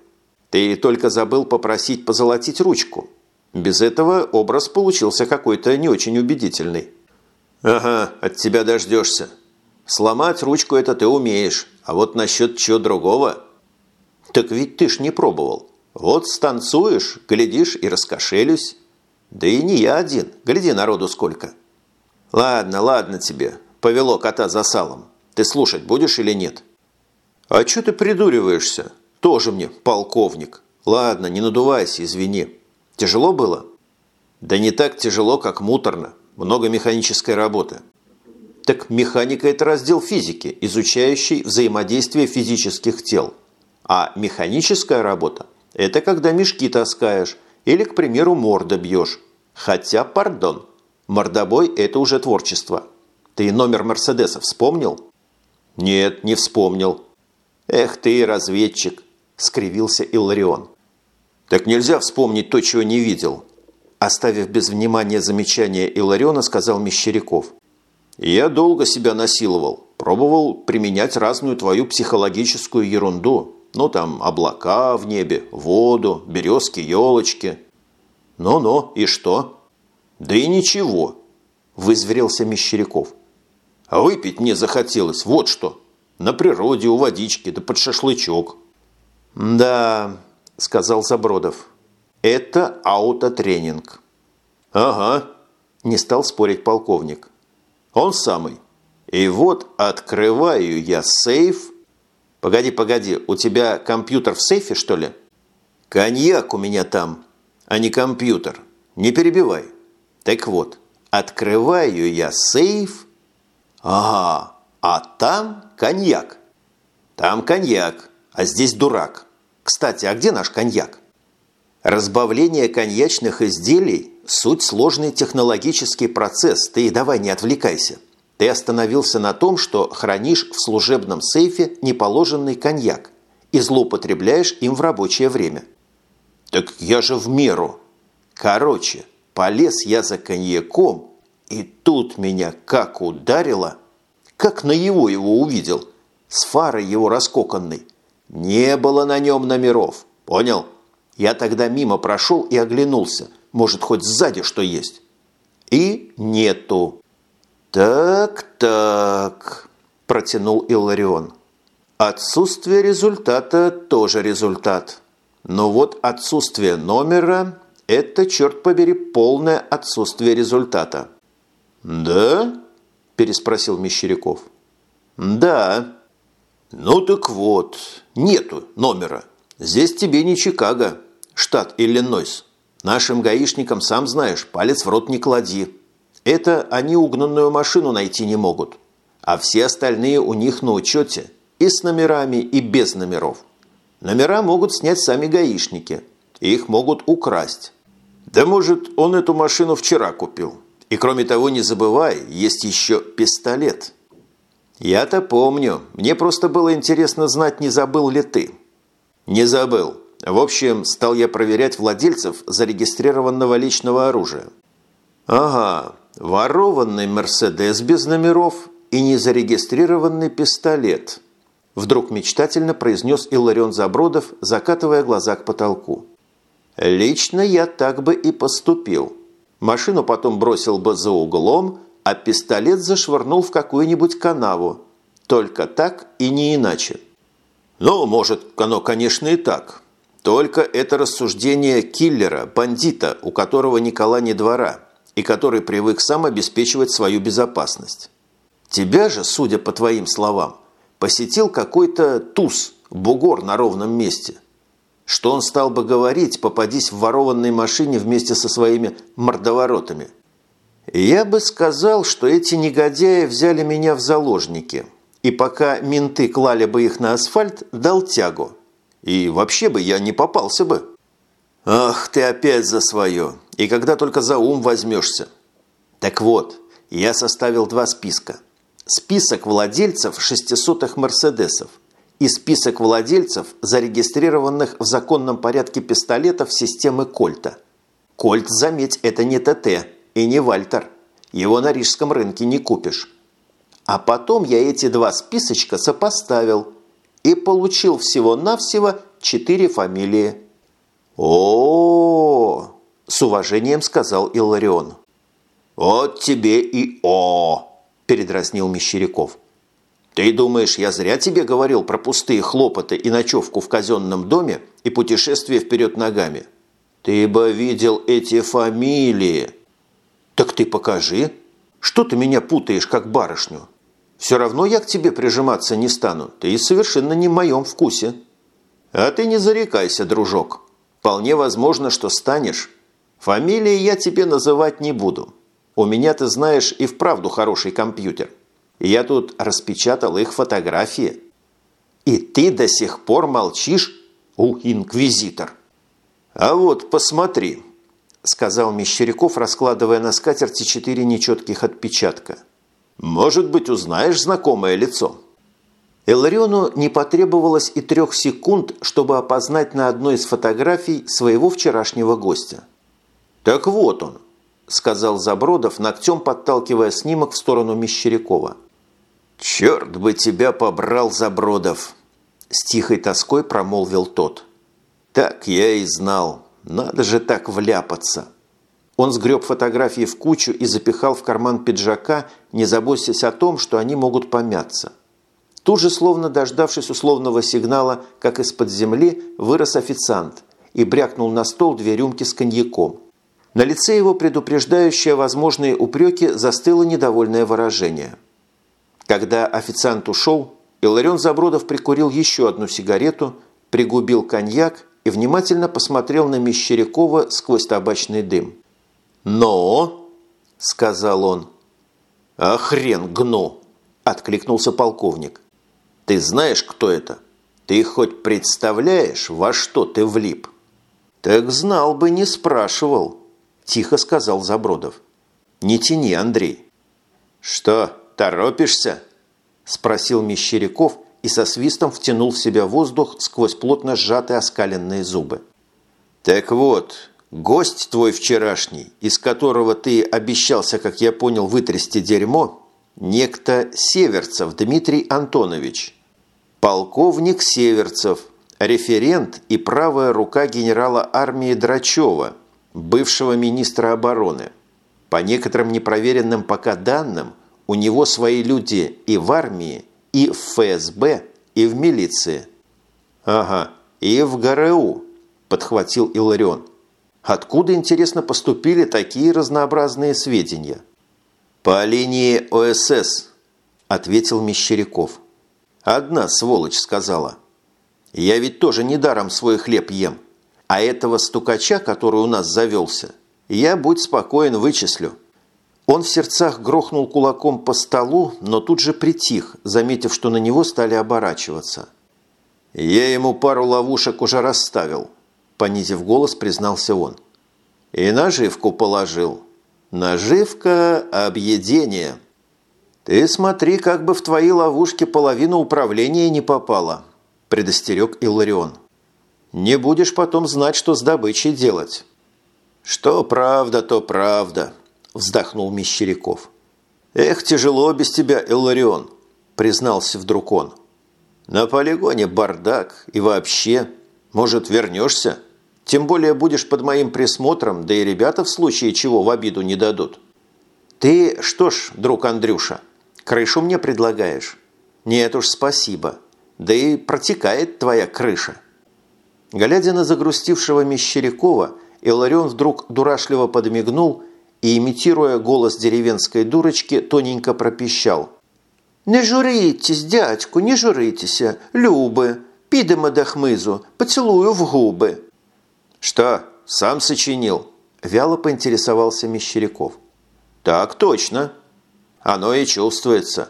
Ты только забыл попросить позолотить ручку. Без этого образ получился какой-то не очень убедительный». «Ага, от тебя дождешься. Сломать ручку это ты умеешь, а вот насчет чего другого...» «Так ведь ты ж не пробовал. Вот станцуешь, глядишь и раскошелюсь. Да и не я один, гляди народу сколько». «Ладно, ладно тебе, повело кота за салом. Ты слушать будешь или нет?» «А что ты придуриваешься? Тоже мне полковник. Ладно, не надувайся, извини. Тяжело было?» «Да не так тяжело, как муторно много механической работы. Так механика – это раздел физики, изучающий взаимодействие физических тел. А механическая работа – это когда мешки таскаешь или, к примеру, морда бьешь. Хотя, пардон, мордобой – это уже творчество. Ты номер Мерседеса вспомнил? Нет, не вспомнил. Эх ты, разведчик, скривился Илларион. Так нельзя вспомнить то, чего не видел. Оставив без внимания замечание Илариона, сказал Мещеряков. «Я долго себя насиловал. Пробовал применять разную твою психологическую ерунду. Ну, там, облака в небе, воду, березки, елочки. Ну-ну, и что?» «Да и ничего», – вызверился Мещеряков. «А выпить мне захотелось, вот что. На природе, у водички, да под шашлычок». «Да», – сказал Забродов. Это аутотренинг. Ага, не стал спорить полковник. Он самый. И вот открываю я сейф. Погоди, погоди, у тебя компьютер в сейфе, что ли? Коньяк у меня там, а не компьютер. Не перебивай. Так вот, открываю я сейф. Ага, а там коньяк. Там коньяк, а здесь дурак. Кстати, а где наш коньяк? Разбавление коньячных изделий – суть сложный технологический процесс. Ты давай не отвлекайся. Ты остановился на том, что хранишь в служебном сейфе неположенный коньяк и злоупотребляешь им в рабочее время. Так я же в меру. Короче, полез я за коньяком, и тут меня как ударило, как на его его увидел, с фарой его раскоканной. Не было на нем номеров, понял? Я тогда мимо прошел и оглянулся, может, хоть сзади что есть. И нету. «Так-так», – протянул Илларион. «Отсутствие результата тоже результат. Но вот отсутствие номера – это, черт побери, полное отсутствие результата». «Да?» – переспросил Мещеряков. «Да». «Ну так вот, нету номера. Здесь тебе не Чикаго, штат Иллинойс. Нашим гаишникам, сам знаешь, палец в рот не клади». Это они угнанную машину найти не могут, а все остальные у них на учете и с номерами, и без номеров. Номера могут снять сами гаишники, их могут украсть. Да может, он эту машину вчера купил. И кроме того, не забывай, есть еще пистолет. Я-то помню, мне просто было интересно знать, не забыл ли ты. Не забыл. В общем, стал я проверять владельцев зарегистрированного личного оружия. Ага, ворованный «Мерседес» без номеров и незарегистрированный пистолет. Вдруг мечтательно произнес Иларион Забродов, закатывая глаза к потолку. Лично я так бы и поступил. Машину потом бросил бы за углом, а пистолет зашвырнул в какую-нибудь канаву. Только так и не иначе. Ну, может, оно, конечно, и так. Только это рассуждение киллера, бандита, у которого Никола не двора – и который привык сам обеспечивать свою безопасность. Тебя же, судя по твоим словам, посетил какой-то туз, бугор на ровном месте. Что он стал бы говорить, попадись в ворованной машине вместе со своими мордоворотами? Я бы сказал, что эти негодяи взяли меня в заложники, и пока менты клали бы их на асфальт, дал тягу. И вообще бы я не попался бы. «Ах, ты опять за свое! И когда только за ум возьмешься!» «Так вот, я составил два списка. Список владельцев шестисотых «Мерседесов» и список владельцев, зарегистрированных в законном порядке пистолетов системы «Кольта». «Кольт», заметь, это не ТТ и не «Вальтер». Его на рижском рынке не купишь. А потом я эти два списочка сопоставил и получил всего-навсего четыре фамилии – о, с уважением сказал Илларион. «Вот тебе и о!» – передразнил Мещеряков. «Ты думаешь, я зря тебе говорил про пустые хлопоты и ночевку в казенном доме и путешествие вперед ногами? Ты бы видел эти фамилии!» «Так ты покажи. Что ты меня путаешь, как барышню? Все равно я к тебе прижиматься не стану. Ты совершенно не в моем вкусе». «А ты не зарекайся, дружок», Вполне возможно, что станешь. Фамилии я тебе называть не буду. У меня, ты знаешь, и вправду хороший компьютер. Я тут распечатал их фотографии. И ты до сих пор молчишь, у инквизитор. А вот посмотри, сказал Мещеряков, раскладывая на скатерти четыре нечетких отпечатка. Может быть, узнаешь знакомое лицо? Элариону не потребовалось и трех секунд, чтобы опознать на одной из фотографий своего вчерашнего гостя. «Так вот он», – сказал Забродов, ногтем подталкивая снимок в сторону Мещерякова. «Черт бы тебя побрал, Забродов!» – с тихой тоской промолвил тот. «Так я и знал. Надо же так вляпаться!» Он сгреб фотографии в кучу и запихал в карман пиджака, не заботясь о том, что они могут помяться. Тут же, словно дождавшись условного сигнала, как из-под земли, вырос официант и брякнул на стол две рюмки с коньяком. На лице его, предупреждающее возможные упреки, застыло недовольное выражение. Когда официант ушел, Иларион Забродов прикурил еще одну сигарету, пригубил коньяк и внимательно посмотрел на Мещерякова сквозь табачный дым. «Но!» – сказал он. «А хрен гну!» – откликнулся полковник. «Ты знаешь, кто это? Ты хоть представляешь, во что ты влип?» «Так знал бы, не спрашивал», – тихо сказал Забродов. «Не тяни, Андрей». «Что, торопишься?» – спросил Мещеряков и со свистом втянул в себя воздух сквозь плотно сжатые оскаленные зубы. «Так вот, гость твой вчерашний, из которого ты обещался, как я понял, вытрясти дерьмо, некто Северцев Дмитрий Антонович. Полковник Северцев, референт и правая рука генерала армии Драчева, бывшего министра обороны. По некоторым непроверенным пока данным, у него свои люди и в армии, и в ФСБ, и в милиции. Ага, и в ГРУ, подхватил Иларион. Откуда, интересно, поступили такие разнообразные сведения? По линии ОСС, ответил Мещеряков. Одна сволочь сказала. Я ведь тоже недаром свой хлеб ем. А этого стукача, который у нас завелся, я, будь спокоен, вычислю. Он в сердцах грохнул кулаком по столу, но тут же притих, заметив, что на него стали оборачиваться. «Я ему пару ловушек уже расставил», – понизив голос, признался он. «И наживку положил. Наживка – объедение. Ты смотри, как бы в твои ловушки половина управления не попала», – предостерег Илларион. «Не будешь потом знать, что с добычей делать». «Что правда, то правда», – вздохнул Мещеряков. «Эх, тяжело без тебя, Илларион», – признался вдруг он. «На полигоне бардак и вообще. Может, вернешься? Тем более будешь под моим присмотром, да и ребята в случае чего в обиду не дадут». «Ты что ж, друг Андрюша, крышу мне предлагаешь?» «Нет уж, спасибо. Да и протекает твоя крыша». Глядя на загрустившего Мещерякова, Иларион вдруг дурашливо подмигнул и, имитируя голос деревенской дурочки, тоненько пропищал. «Не журитесь, дядьку, не журитеся, любы, підемо до хмизу, поцелую в губы». «Что, сам сочинил?» – вяло поинтересовался Мещеряков. «Так точно. Оно и чувствуется.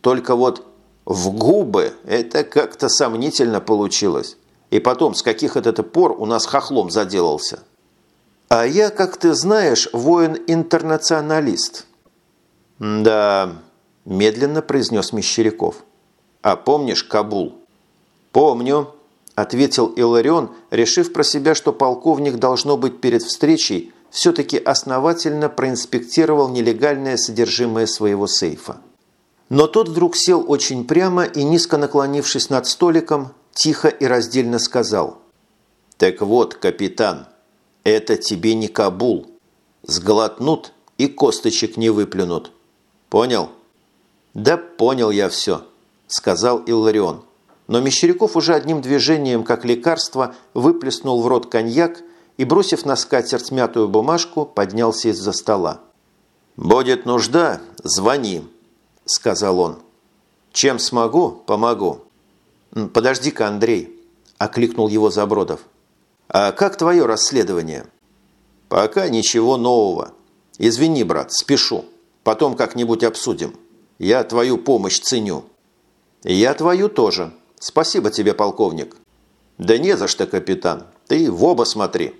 Только вот в губы это как-то сомнительно получилось. И потом, с каких это пор у нас хохлом заделался?» А я, как ты знаешь, воин-интернационалист». «Да», – медленно произнес Мещеряков. «А помнишь Кабул?» «Помню», – ответил Иларион, решив про себя, что полковник должно быть перед встречей все-таки основательно проинспектировал нелегальное содержимое своего сейфа. Но тот вдруг сел очень прямо и, низко наклонившись над столиком, тихо и раздельно сказал. «Так вот, капитан, это тебе не Кабул. Сглотнут и косточек не выплюнут. Понял? Да понял я все, сказал Илларион. Но Мещеряков уже одним движением, как лекарство, выплеснул в рот коньяк и, бросив на скатерть мятую бумажку, поднялся из-за стола. «Будет нужда, звони», – сказал он. «Чем смогу, помогу». «Подожди-ка, Андрей», – окликнул его Забродов. «А как твое расследование?» «Пока ничего нового. Извини, брат, спешу. Потом как-нибудь обсудим. Я твою помощь ценю». «Я твою тоже. Спасибо тебе, полковник». «Да не за что, капитан. Ты в оба смотри».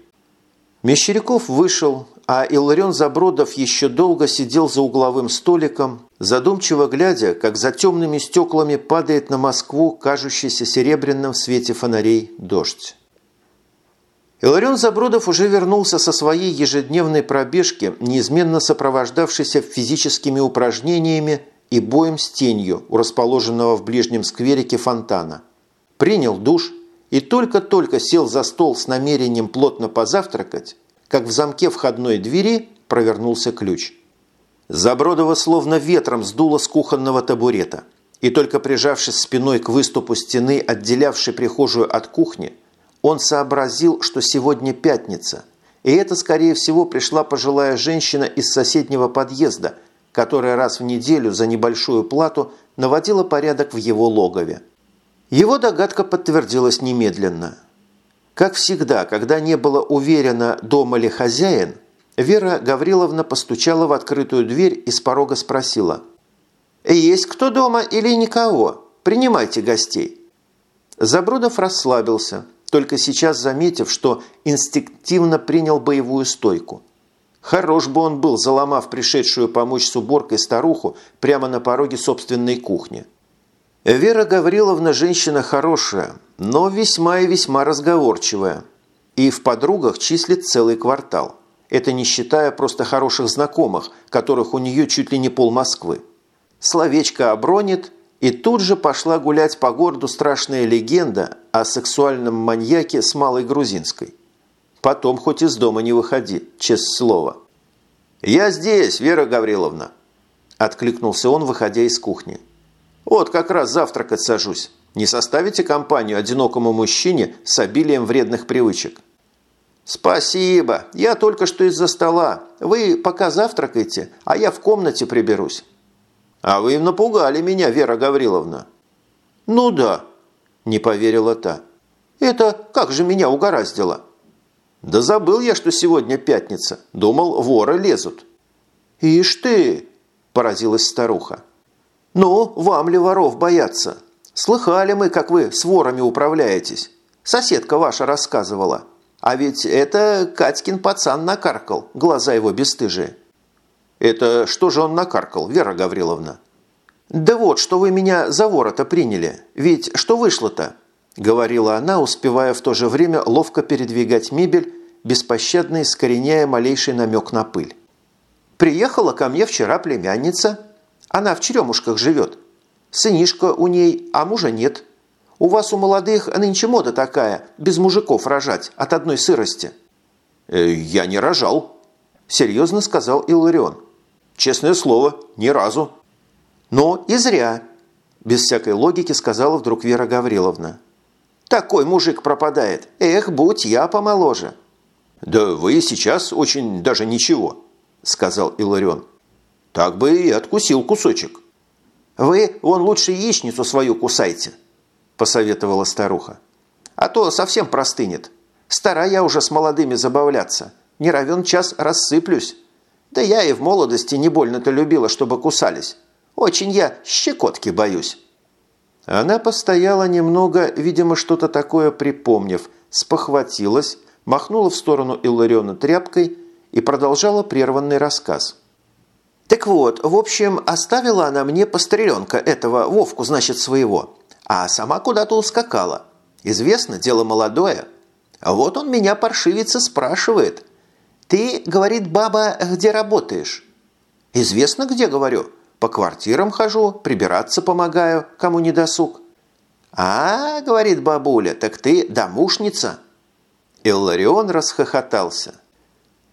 Мещеряков вышел, а Илларион Забродов еще долго сидел за угловым столиком, задумчиво глядя, как за темными стеклами падает на Москву кажущийся серебряным в свете фонарей дождь. Иларион Забродов уже вернулся со своей ежедневной пробежки, неизменно сопровождавшейся физическими упражнениями и боем с тенью у расположенного в ближнем скверике фонтана. Принял душ и только-только сел за стол с намерением плотно позавтракать, как в замке входной двери провернулся ключ. Забродова словно ветром сдуло с кухонного табурета, и только прижавшись спиной к выступу стены, отделявшей прихожую от кухни, он сообразил, что сегодня пятница, и это, скорее всего, пришла пожилая женщина из соседнего подъезда, которая раз в неделю за небольшую плату наводила порядок в его логове. Его догадка подтвердилась немедленно. Как всегда, когда не было уверено, дома ли хозяин, Вера Гавриловна постучала в открытую дверь и с порога спросила. «Есть кто дома или никого? Принимайте гостей». Забродов расслабился, только сейчас заметив, что инстинктивно принял боевую стойку. Хорош бы он был, заломав пришедшую помочь с уборкой старуху прямо на пороге собственной кухни. Вера Гавриловна женщина хорошая, но весьма и весьма разговорчивая. И в подругах числит целый квартал. Это не считая просто хороших знакомых, которых у нее чуть ли не пол Москвы. Словечко обронит, и тут же пошла гулять по городу страшная легенда о сексуальном маньяке с Малой Грузинской. Потом хоть из дома не выходи, честное слово. «Я здесь, Вера Гавриловна!» – откликнулся он, выходя из кухни. «Вот как раз завтракать сажусь. Не составите компанию одинокому мужчине с обилием вредных привычек?» «Спасибо. Я только что из-за стола. Вы пока завтракайте, а я в комнате приберусь». «А вы напугали меня, Вера Гавриловна». «Ну да», – не поверила та. «Это как же меня угораздило?» «Да забыл я, что сегодня пятница. Думал, воры лезут». «Ишь ты!» – поразилась старуха. «Ну, вам ли воров бояться? Слыхали мы, как вы с ворами управляетесь. Соседка ваша рассказывала. А ведь это Катькин пацан накаркал, глаза его бесстыжие». «Это что же он накаркал, Вера Гавриловна?» «Да вот, что вы меня за ворота приняли. Ведь что вышло-то?» Говорила она, успевая в то же время ловко передвигать мебель, беспощадно искореняя малейший намек на пыль. «Приехала ко мне вчера племянница. Она в Черемушках живет. Сынишка у ней, а мужа нет. У вас у молодых нынче мода такая, без мужиков рожать от одной сырости». «Э, «Я не рожал», – серьезно сказал Илларион. «Честное слово, ни разу». «Но и зря», – без всякой логики сказала вдруг Вера Гавриловна. Такой мужик пропадает. Эх, будь я помоложе». «Да вы сейчас очень даже ничего», – сказал Иларион. «Так бы и откусил кусочек». «Вы вон лучше яичницу свою кусайте», – посоветовала старуха. «А то совсем простынет. Стара я уже с молодыми забавляться. Не равен час рассыплюсь. Да я и в молодости не больно-то любила, чтобы кусались. Очень я щекотки боюсь». Она постояла немного, видимо, что-то такое припомнив, спохватилась, махнула в сторону Иллариона тряпкой и продолжала прерванный рассказ. «Так вот, в общем, оставила она мне постреленка этого, Вовку, значит, своего, а сама куда-то ускакала. Известно, дело молодое. А вот он меня, паршивица, спрашивает. «Ты, — говорит баба, — где работаешь?» «Известно, где, — говорю. По квартирам хожу, прибираться помогаю, кому не досуг. «А, — говорит бабуля, — так ты домушница?» Илларион расхохотался.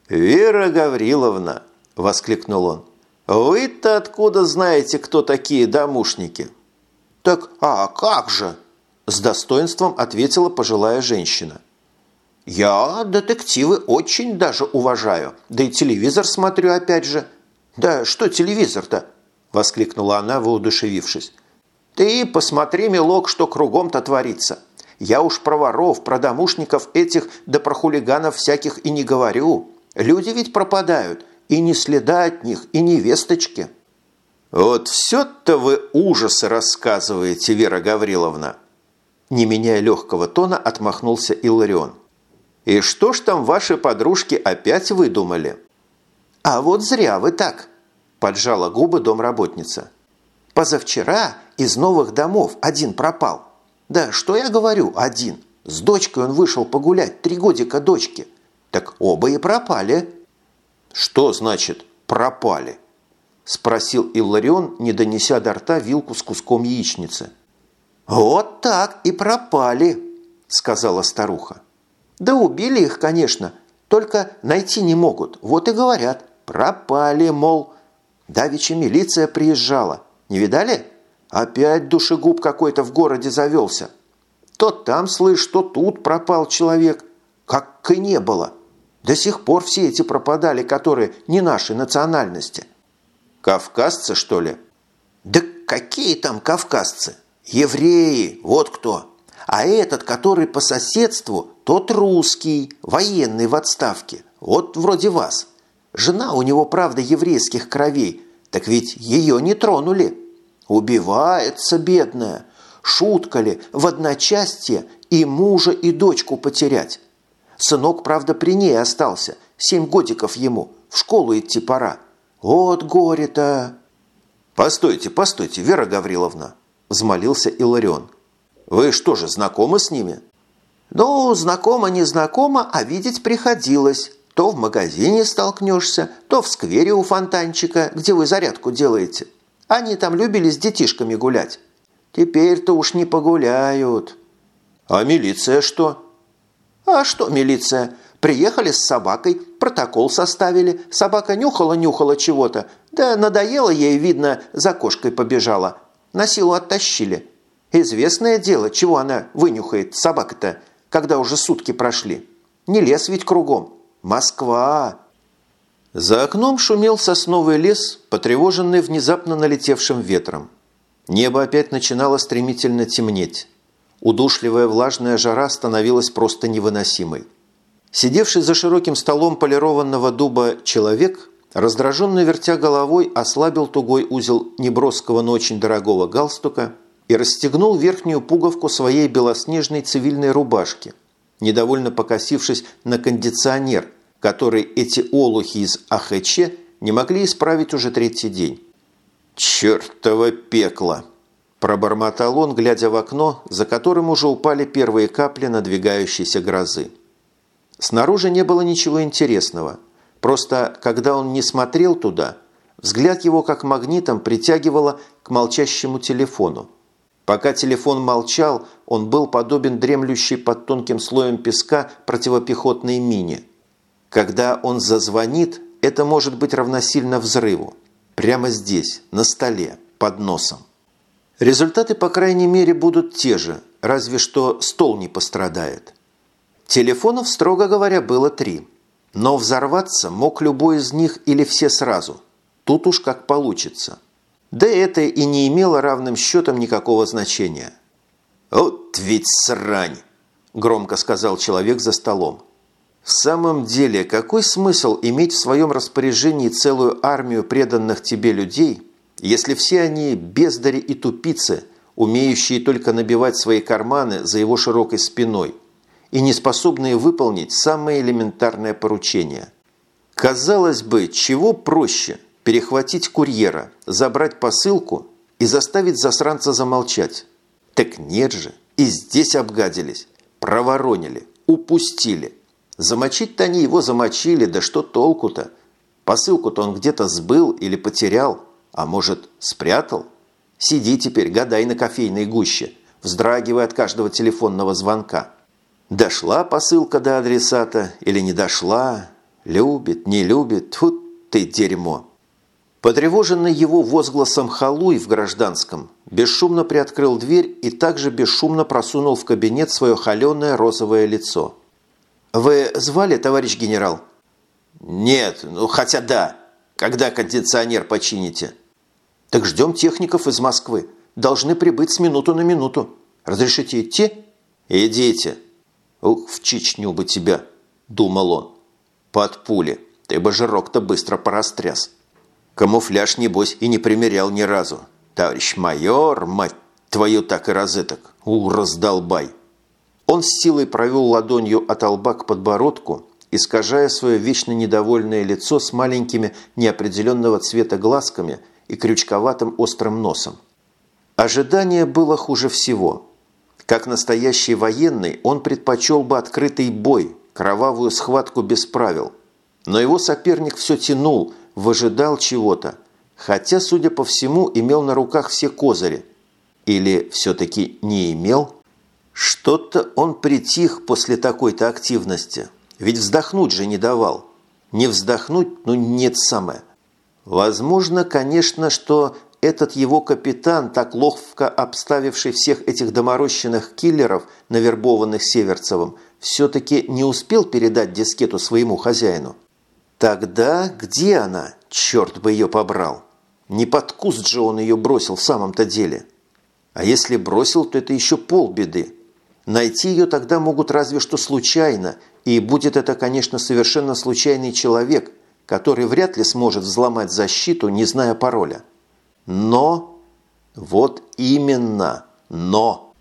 «Вера Гавриловна!» – воскликнул он. «Вы-то откуда знаете, кто такие домушники?» «Так, а как же?» – с достоинством ответила пожилая женщина. «Я детективы очень даже уважаю, да и телевизор смотрю опять же. Да что телевизор-то? Воскликнула она, воодушевившись. «Ты посмотри, милок, что кругом-то творится. Я уж про воров, про домушников этих, да про хулиганов всяких и не говорю. Люди ведь пропадают, и ни следа от них, и ни весточки». «Вот все-то вы ужасы рассказываете, Вера Гавриловна!» Не меняя легкого тона, отмахнулся Илларион. «И что ж там ваши подружки опять выдумали?» «А вот зря вы так!» Поджала губы домработница. Позавчера из новых домов один пропал. Да, что я говорю, один. С дочкой он вышел погулять, три годика дочки. Так оба и пропали. Что значит «пропали»? Спросил Илларион, не донеся до рта вилку с куском яичницы. «Вот так и пропали», – сказала старуха. «Да убили их, конечно, только найти не могут. Вот и говорят, пропали, мол, Давича милиция приезжала. Не видали? Опять душегуб какой-то в городе завелся. То там, слышь, то тут пропал человек. Как и не было. До сих пор все эти пропадали, которые не нашей национальности. Кавказцы, что ли? Да какие там кавказцы? Евреи, вот кто. А этот, который по соседству, тот русский, военный в отставке. Вот вроде вас. Жена у него, правда, еврейских кровей. Так ведь ее не тронули. Убивается бедная. Шутка ли в одночасье и мужа, и дочку потерять. Сынок, правда, при ней остался. Семь годиков ему. В школу идти пора. Вот горе-то. Постойте, постойте, Вера Гавриловна, взмолился Иларион. Вы что же, знакомы с ними? Ну, знакомо, не знакомо, а видеть приходилось. То в магазине столкнешься, то в сквере у фонтанчика, где вы зарядку делаете. Они там любили с детишками гулять. Теперь-то уж не погуляют. А милиция что? А что милиция? Приехали с собакой, протокол составили. Собака нюхала-нюхала чего-то. Да надоело ей, видно, за кошкой побежала. На силу оттащили. Известное дело, чего она вынюхает, собака-то, когда уже сутки прошли. Не лес ведь кругом. Москва. За окном шумел сосновый лес, потревоженный внезапно налетевшим ветром. Небо опять начинало стремительно темнеть. Удушливая влажная жара становилась просто невыносимой. Сидевший за широким столом полированного дуба человек, раздраженно вертя головой, ослабил тугой узел неброского, но очень дорогого галстука и расстегнул верхнюю пуговку своей белоснежной цивильной рубашки, недовольно покосившись на кондиционер, который эти олухи из АХЧ не могли исправить уже третий день. «Чертово пекло!» Пробормотал он, глядя в окно, за которым уже упали первые капли надвигающейся грозы. Снаружи не было ничего интересного. Просто, когда он не смотрел туда, взгляд его как магнитом притягивало к молчащему телефону. Пока телефон молчал, он был подобен дремлющей под тонким слоем песка противопехотной мине. Когда он зазвонит, это может быть равносильно взрыву. Прямо здесь, на столе, под носом. Результаты, по крайней мере, будут те же, разве что стол не пострадает. Телефонов, строго говоря, было три. Но взорваться мог любой из них или все сразу. Тут уж как получится. Да это и не имело равным счетом никакого значения. «Вот ведь срань!» – громко сказал человек за столом. «В самом деле, какой смысл иметь в своем распоряжении целую армию преданных тебе людей, если все они бездари и тупицы, умеющие только набивать свои карманы за его широкой спиной и не способные выполнить самое элементарное поручение. Казалось бы, чего проще перехватить курьера, забрать посылку и заставить засранца замолчать? Так нет же, и здесь обгадились, проворонили, упустили. Замочить-то они его замочили, да что толку-то? Посылку-то он где-то сбыл или потерял – а может, спрятал? Сиди теперь, гадай на кофейной гуще, вздрагивая от каждого телефонного звонка. Дошла посылка до адресата или не дошла? Любит, не любит, тут ты дерьмо. Потревоженный его возгласом халуй в гражданском, бесшумно приоткрыл дверь и также бесшумно просунул в кабинет свое холеное розовое лицо. «Вы звали, товарищ генерал?» «Нет, ну хотя да. Когда кондиционер почините?» Так ждем техников из Москвы. Должны прибыть с минуту на минуту. Разрешите идти? Идите. Ух, в Чечню бы тебя, думал он. Под пули. Ты бы жирок-то быстро порастряс. Камуфляж, небось, и не примерял ни разу. Товарищ майор, мать твою так и розеток. У, раздолбай. Он с силой провел ладонью от лба к подбородку, искажая свое вечно недовольное лицо с маленькими неопределенного цвета глазками – и крючковатым острым носом. Ожидание было хуже всего. Как настоящий военный, он предпочел бы открытый бой, кровавую схватку без правил. Но его соперник все тянул, выжидал чего-то, хотя, судя по всему, имел на руках все козыри. Или все-таки не имел? Что-то он притих после такой-то активности, ведь вздохнуть же не давал. Не вздохнуть, ну нет самое – Возможно, конечно, что этот его капитан, так ловко обставивший всех этих доморощенных киллеров, навербованных Северцевым, все-таки не успел передать дискету своему хозяину. Тогда где она? Черт бы ее побрал! Не под куст же он ее бросил в самом-то деле. А если бросил, то это еще полбеды. Найти ее тогда могут разве что случайно, и будет это, конечно, совершенно случайный человек, который вряд ли сможет взломать защиту, не зная пароля. Но, вот именно, но.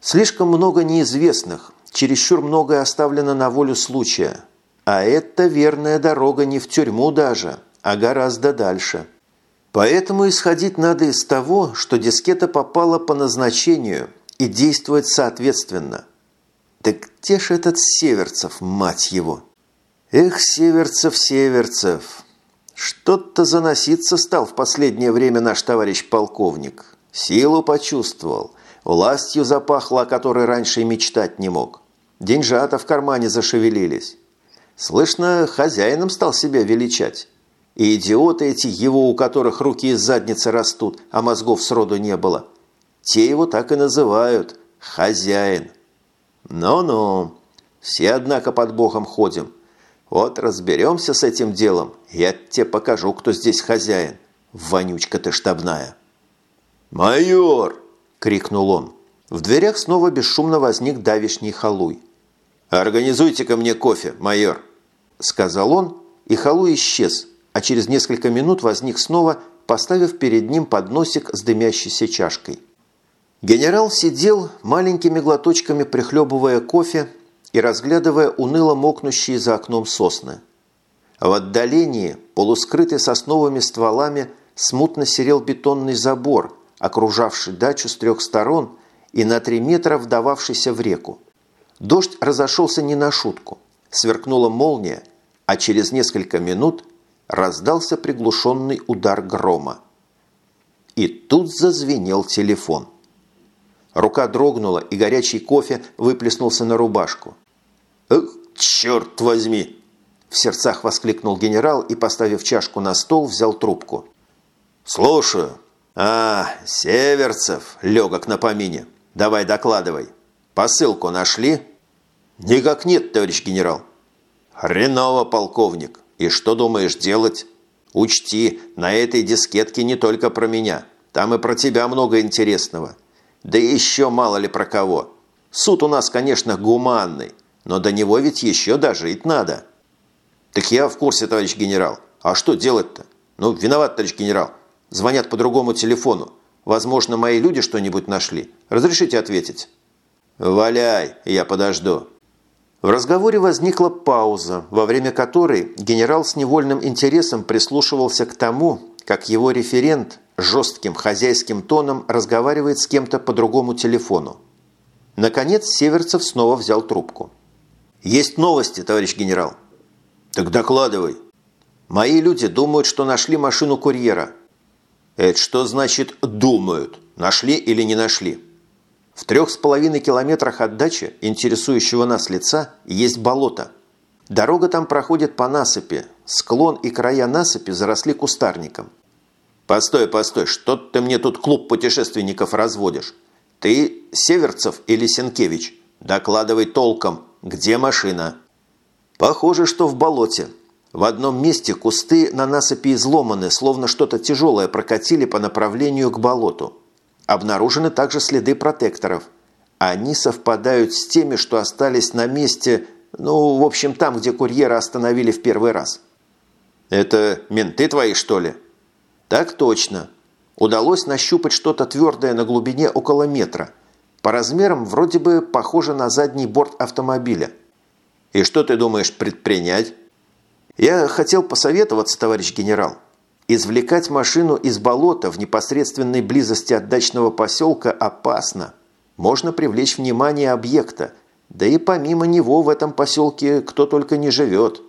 Слишком много неизвестных, чересчур многое оставлено на волю случая. А это верная дорога не в тюрьму даже, а гораздо дальше. Поэтому исходить надо из того, что дискета попала по назначению и действует соответственно. Так где ж этот Северцев, мать его? Эх, Северцев, Северцев! Что-то заноситься стал в последнее время наш товарищ полковник. Силу почувствовал, властью запахло, о которой раньше и мечтать не мог. Деньжата в кармане зашевелились. Слышно, хозяином стал себя величать. И идиоты эти его, у которых руки из задницы растут, а мозгов сроду не было. Те его так и называют – хозяин. Ну-ну, все, однако, под Богом ходим. Вот разберемся с этим делом, я тебе покажу, кто здесь хозяин. Вонючка ты штабная. «Майор!» – крикнул он. В дверях снова бесшумно возник давишний халуй. «Организуйте-ка мне кофе, майор!» – сказал он, и халуй исчез – а через несколько минут возник снова, поставив перед ним подносик с дымящейся чашкой. Генерал сидел, маленькими глоточками прихлебывая кофе и разглядывая уныло мокнущие за окном сосны. В отдалении, полускрытый сосновыми стволами, смутно серел бетонный забор, окружавший дачу с трех сторон и на три метра вдававшийся в реку. Дождь разошелся не на шутку. Сверкнула молния, а через несколько минут раздался приглушенный удар грома. И тут зазвенел телефон. Рука дрогнула, и горячий кофе выплеснулся на рубашку. «Эх, черт возьми!» В сердцах воскликнул генерал и, поставив чашку на стол, взял трубку. «Слушаю. А, Северцев, легок на помине. Давай докладывай. Посылку нашли?» «Никак нет, товарищ генерал». «Хреново, полковник. И что думаешь делать? Учти, на этой дискетке не только про меня. Там и про тебя много интересного. Да еще мало ли про кого. Суд у нас, конечно, гуманный, но до него ведь еще дожить надо. Так я в курсе, товарищ генерал. А что делать-то? Ну, виноват, товарищ генерал. Звонят по другому телефону. Возможно, мои люди что-нибудь нашли. Разрешите ответить? Валяй, я подожду. В разговоре возникла пауза, во время которой генерал с невольным интересом прислушивался к тому, как его референт жестким хозяйским тоном разговаривает с кем-то по другому телефону. Наконец Северцев снова взял трубку. «Есть новости, товарищ генерал». «Так докладывай». «Мои люди думают, что нашли машину курьера». «Это что значит «думают»? Нашли или не нашли?» В трех с половиной километрах от дачи, интересующего нас лица, есть болото. Дорога там проходит по насыпи. Склон и края насыпи заросли кустарником. «Постой, постой, что ты мне тут клуб путешественников разводишь? Ты Северцев или Сенкевич? Докладывай толком, где машина?» «Похоже, что в болоте. В одном месте кусты на насыпи изломаны, словно что-то тяжелое прокатили по направлению к болоту». Обнаружены также следы протекторов. Они совпадают с теми, что остались на месте, ну, в общем, там, где курьера остановили в первый раз. «Это менты твои, что ли?» «Так точно. Удалось нащупать что-то твердое на глубине около метра. По размерам вроде бы похоже на задний борт автомобиля». «И что ты думаешь предпринять?» «Я хотел посоветоваться, товарищ генерал». Извлекать машину из болота в непосредственной близости от дачного поселка опасно. Можно привлечь внимание объекта, да и помимо него в этом поселке кто только не живет.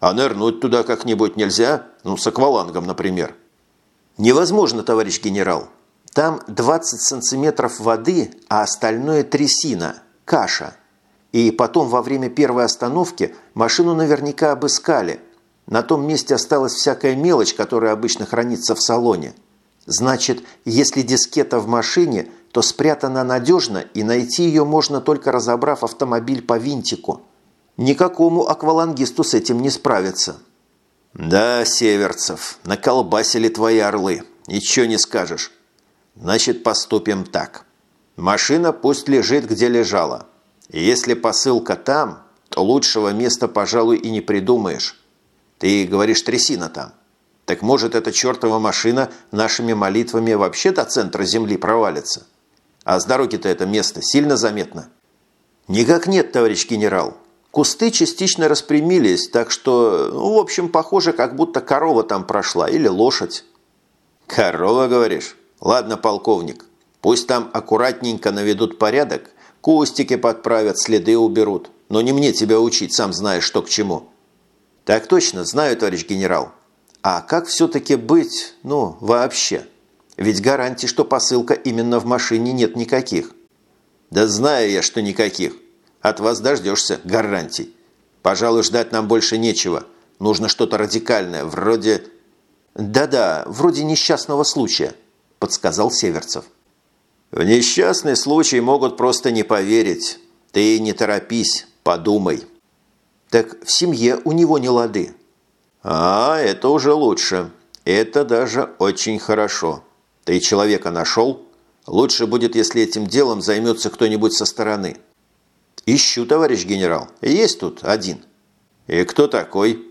А нырнуть туда как-нибудь нельзя? Ну, с аквалангом, например. Невозможно, товарищ генерал. Там 20 сантиметров воды, а остальное трясина, каша. И потом во время первой остановки машину наверняка обыскали – на том месте осталась всякая мелочь, которая обычно хранится в салоне. Значит, если дискета в машине, то спрятана надежно, и найти ее можно только разобрав автомобиль по винтику. Никакому аквалангисту с этим не справиться. «Да, Северцев, наколбасили твои орлы. ничего не скажешь. Значит, поступим так. Машина пусть лежит, где лежала. И если посылка там, то лучшего места, пожалуй, и не придумаешь. Ты говоришь, трясина там. Так может, эта чертова машина нашими молитвами вообще до центра Земли провалится? А с дороги-то это место сильно заметно? Никак нет, товарищ генерал. Кусты частично распрямились, так что, ну, в общем, похоже, как будто корова там прошла или лошадь. Корова, говоришь? Ладно, полковник, пусть там аккуратненько наведут порядок, кустики подправят, следы уберут. Но не мне тебя учить, сам знаешь, что к чему. Так точно, знаю, товарищ генерал. А как все-таки быть, ну, вообще? Ведь гарантий, что посылка именно в машине нет никаких. Да знаю я, что никаких. От вас дождешься гарантий. Пожалуй, ждать нам больше нечего. Нужно что-то радикальное, вроде... Да-да, вроде несчастного случая, подсказал Северцев. В несчастный случай могут просто не поверить. Ты не торопись, подумай. Так в семье у него не лады. «А, это уже лучше. Это даже очень хорошо. Ты человека нашел? Лучше будет, если этим делом займется кто-нибудь со стороны». «Ищу, товарищ генерал. Есть тут один». «И кто такой?»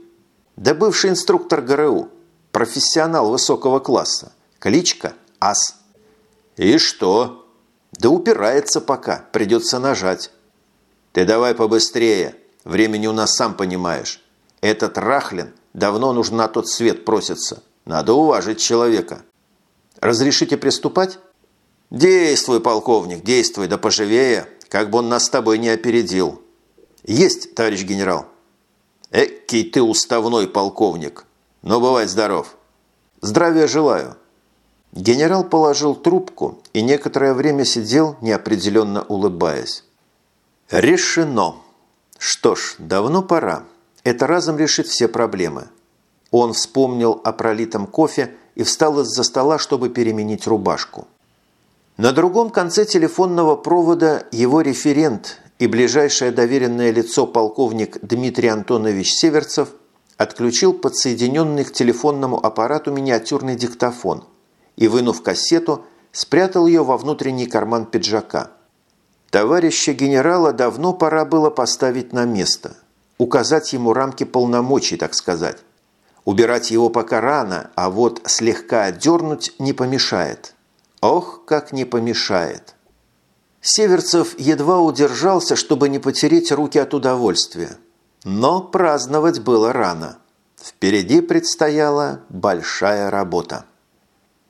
«Да бывший инструктор ГРУ. Профессионал высокого класса. Кличка Ас». «И что?» «Да упирается пока. Придется нажать». «Ты давай побыстрее. Времени у нас сам понимаешь. Этот Рахлин Давно нужно на тот свет проситься. Надо уважить человека. Разрешите приступать? Действуй, полковник, действуй, да поживее, как бы он нас с тобой не опередил. Есть, товарищ генерал. Экий ты уставной полковник. Но бывай здоров. Здравия желаю. Генерал положил трубку и некоторое время сидел, неопределенно улыбаясь. Решено. Что ж, давно пора. Это разом решит все проблемы. Он вспомнил о пролитом кофе и встал из-за стола, чтобы переменить рубашку. На другом конце телефонного провода его референт и ближайшее доверенное лицо полковник Дмитрий Антонович Северцев отключил подсоединенный к телефонному аппарату миниатюрный диктофон и, вынув кассету, спрятал ее во внутренний карман пиджака. Товарища генерала давно пора было поставить на место – указать ему рамки полномочий, так сказать. Убирать его пока рано, а вот слегка отдернуть не помешает. Ох, как не помешает. Северцев едва удержался, чтобы не потереть руки от удовольствия. Но праздновать было рано. Впереди предстояла большая работа.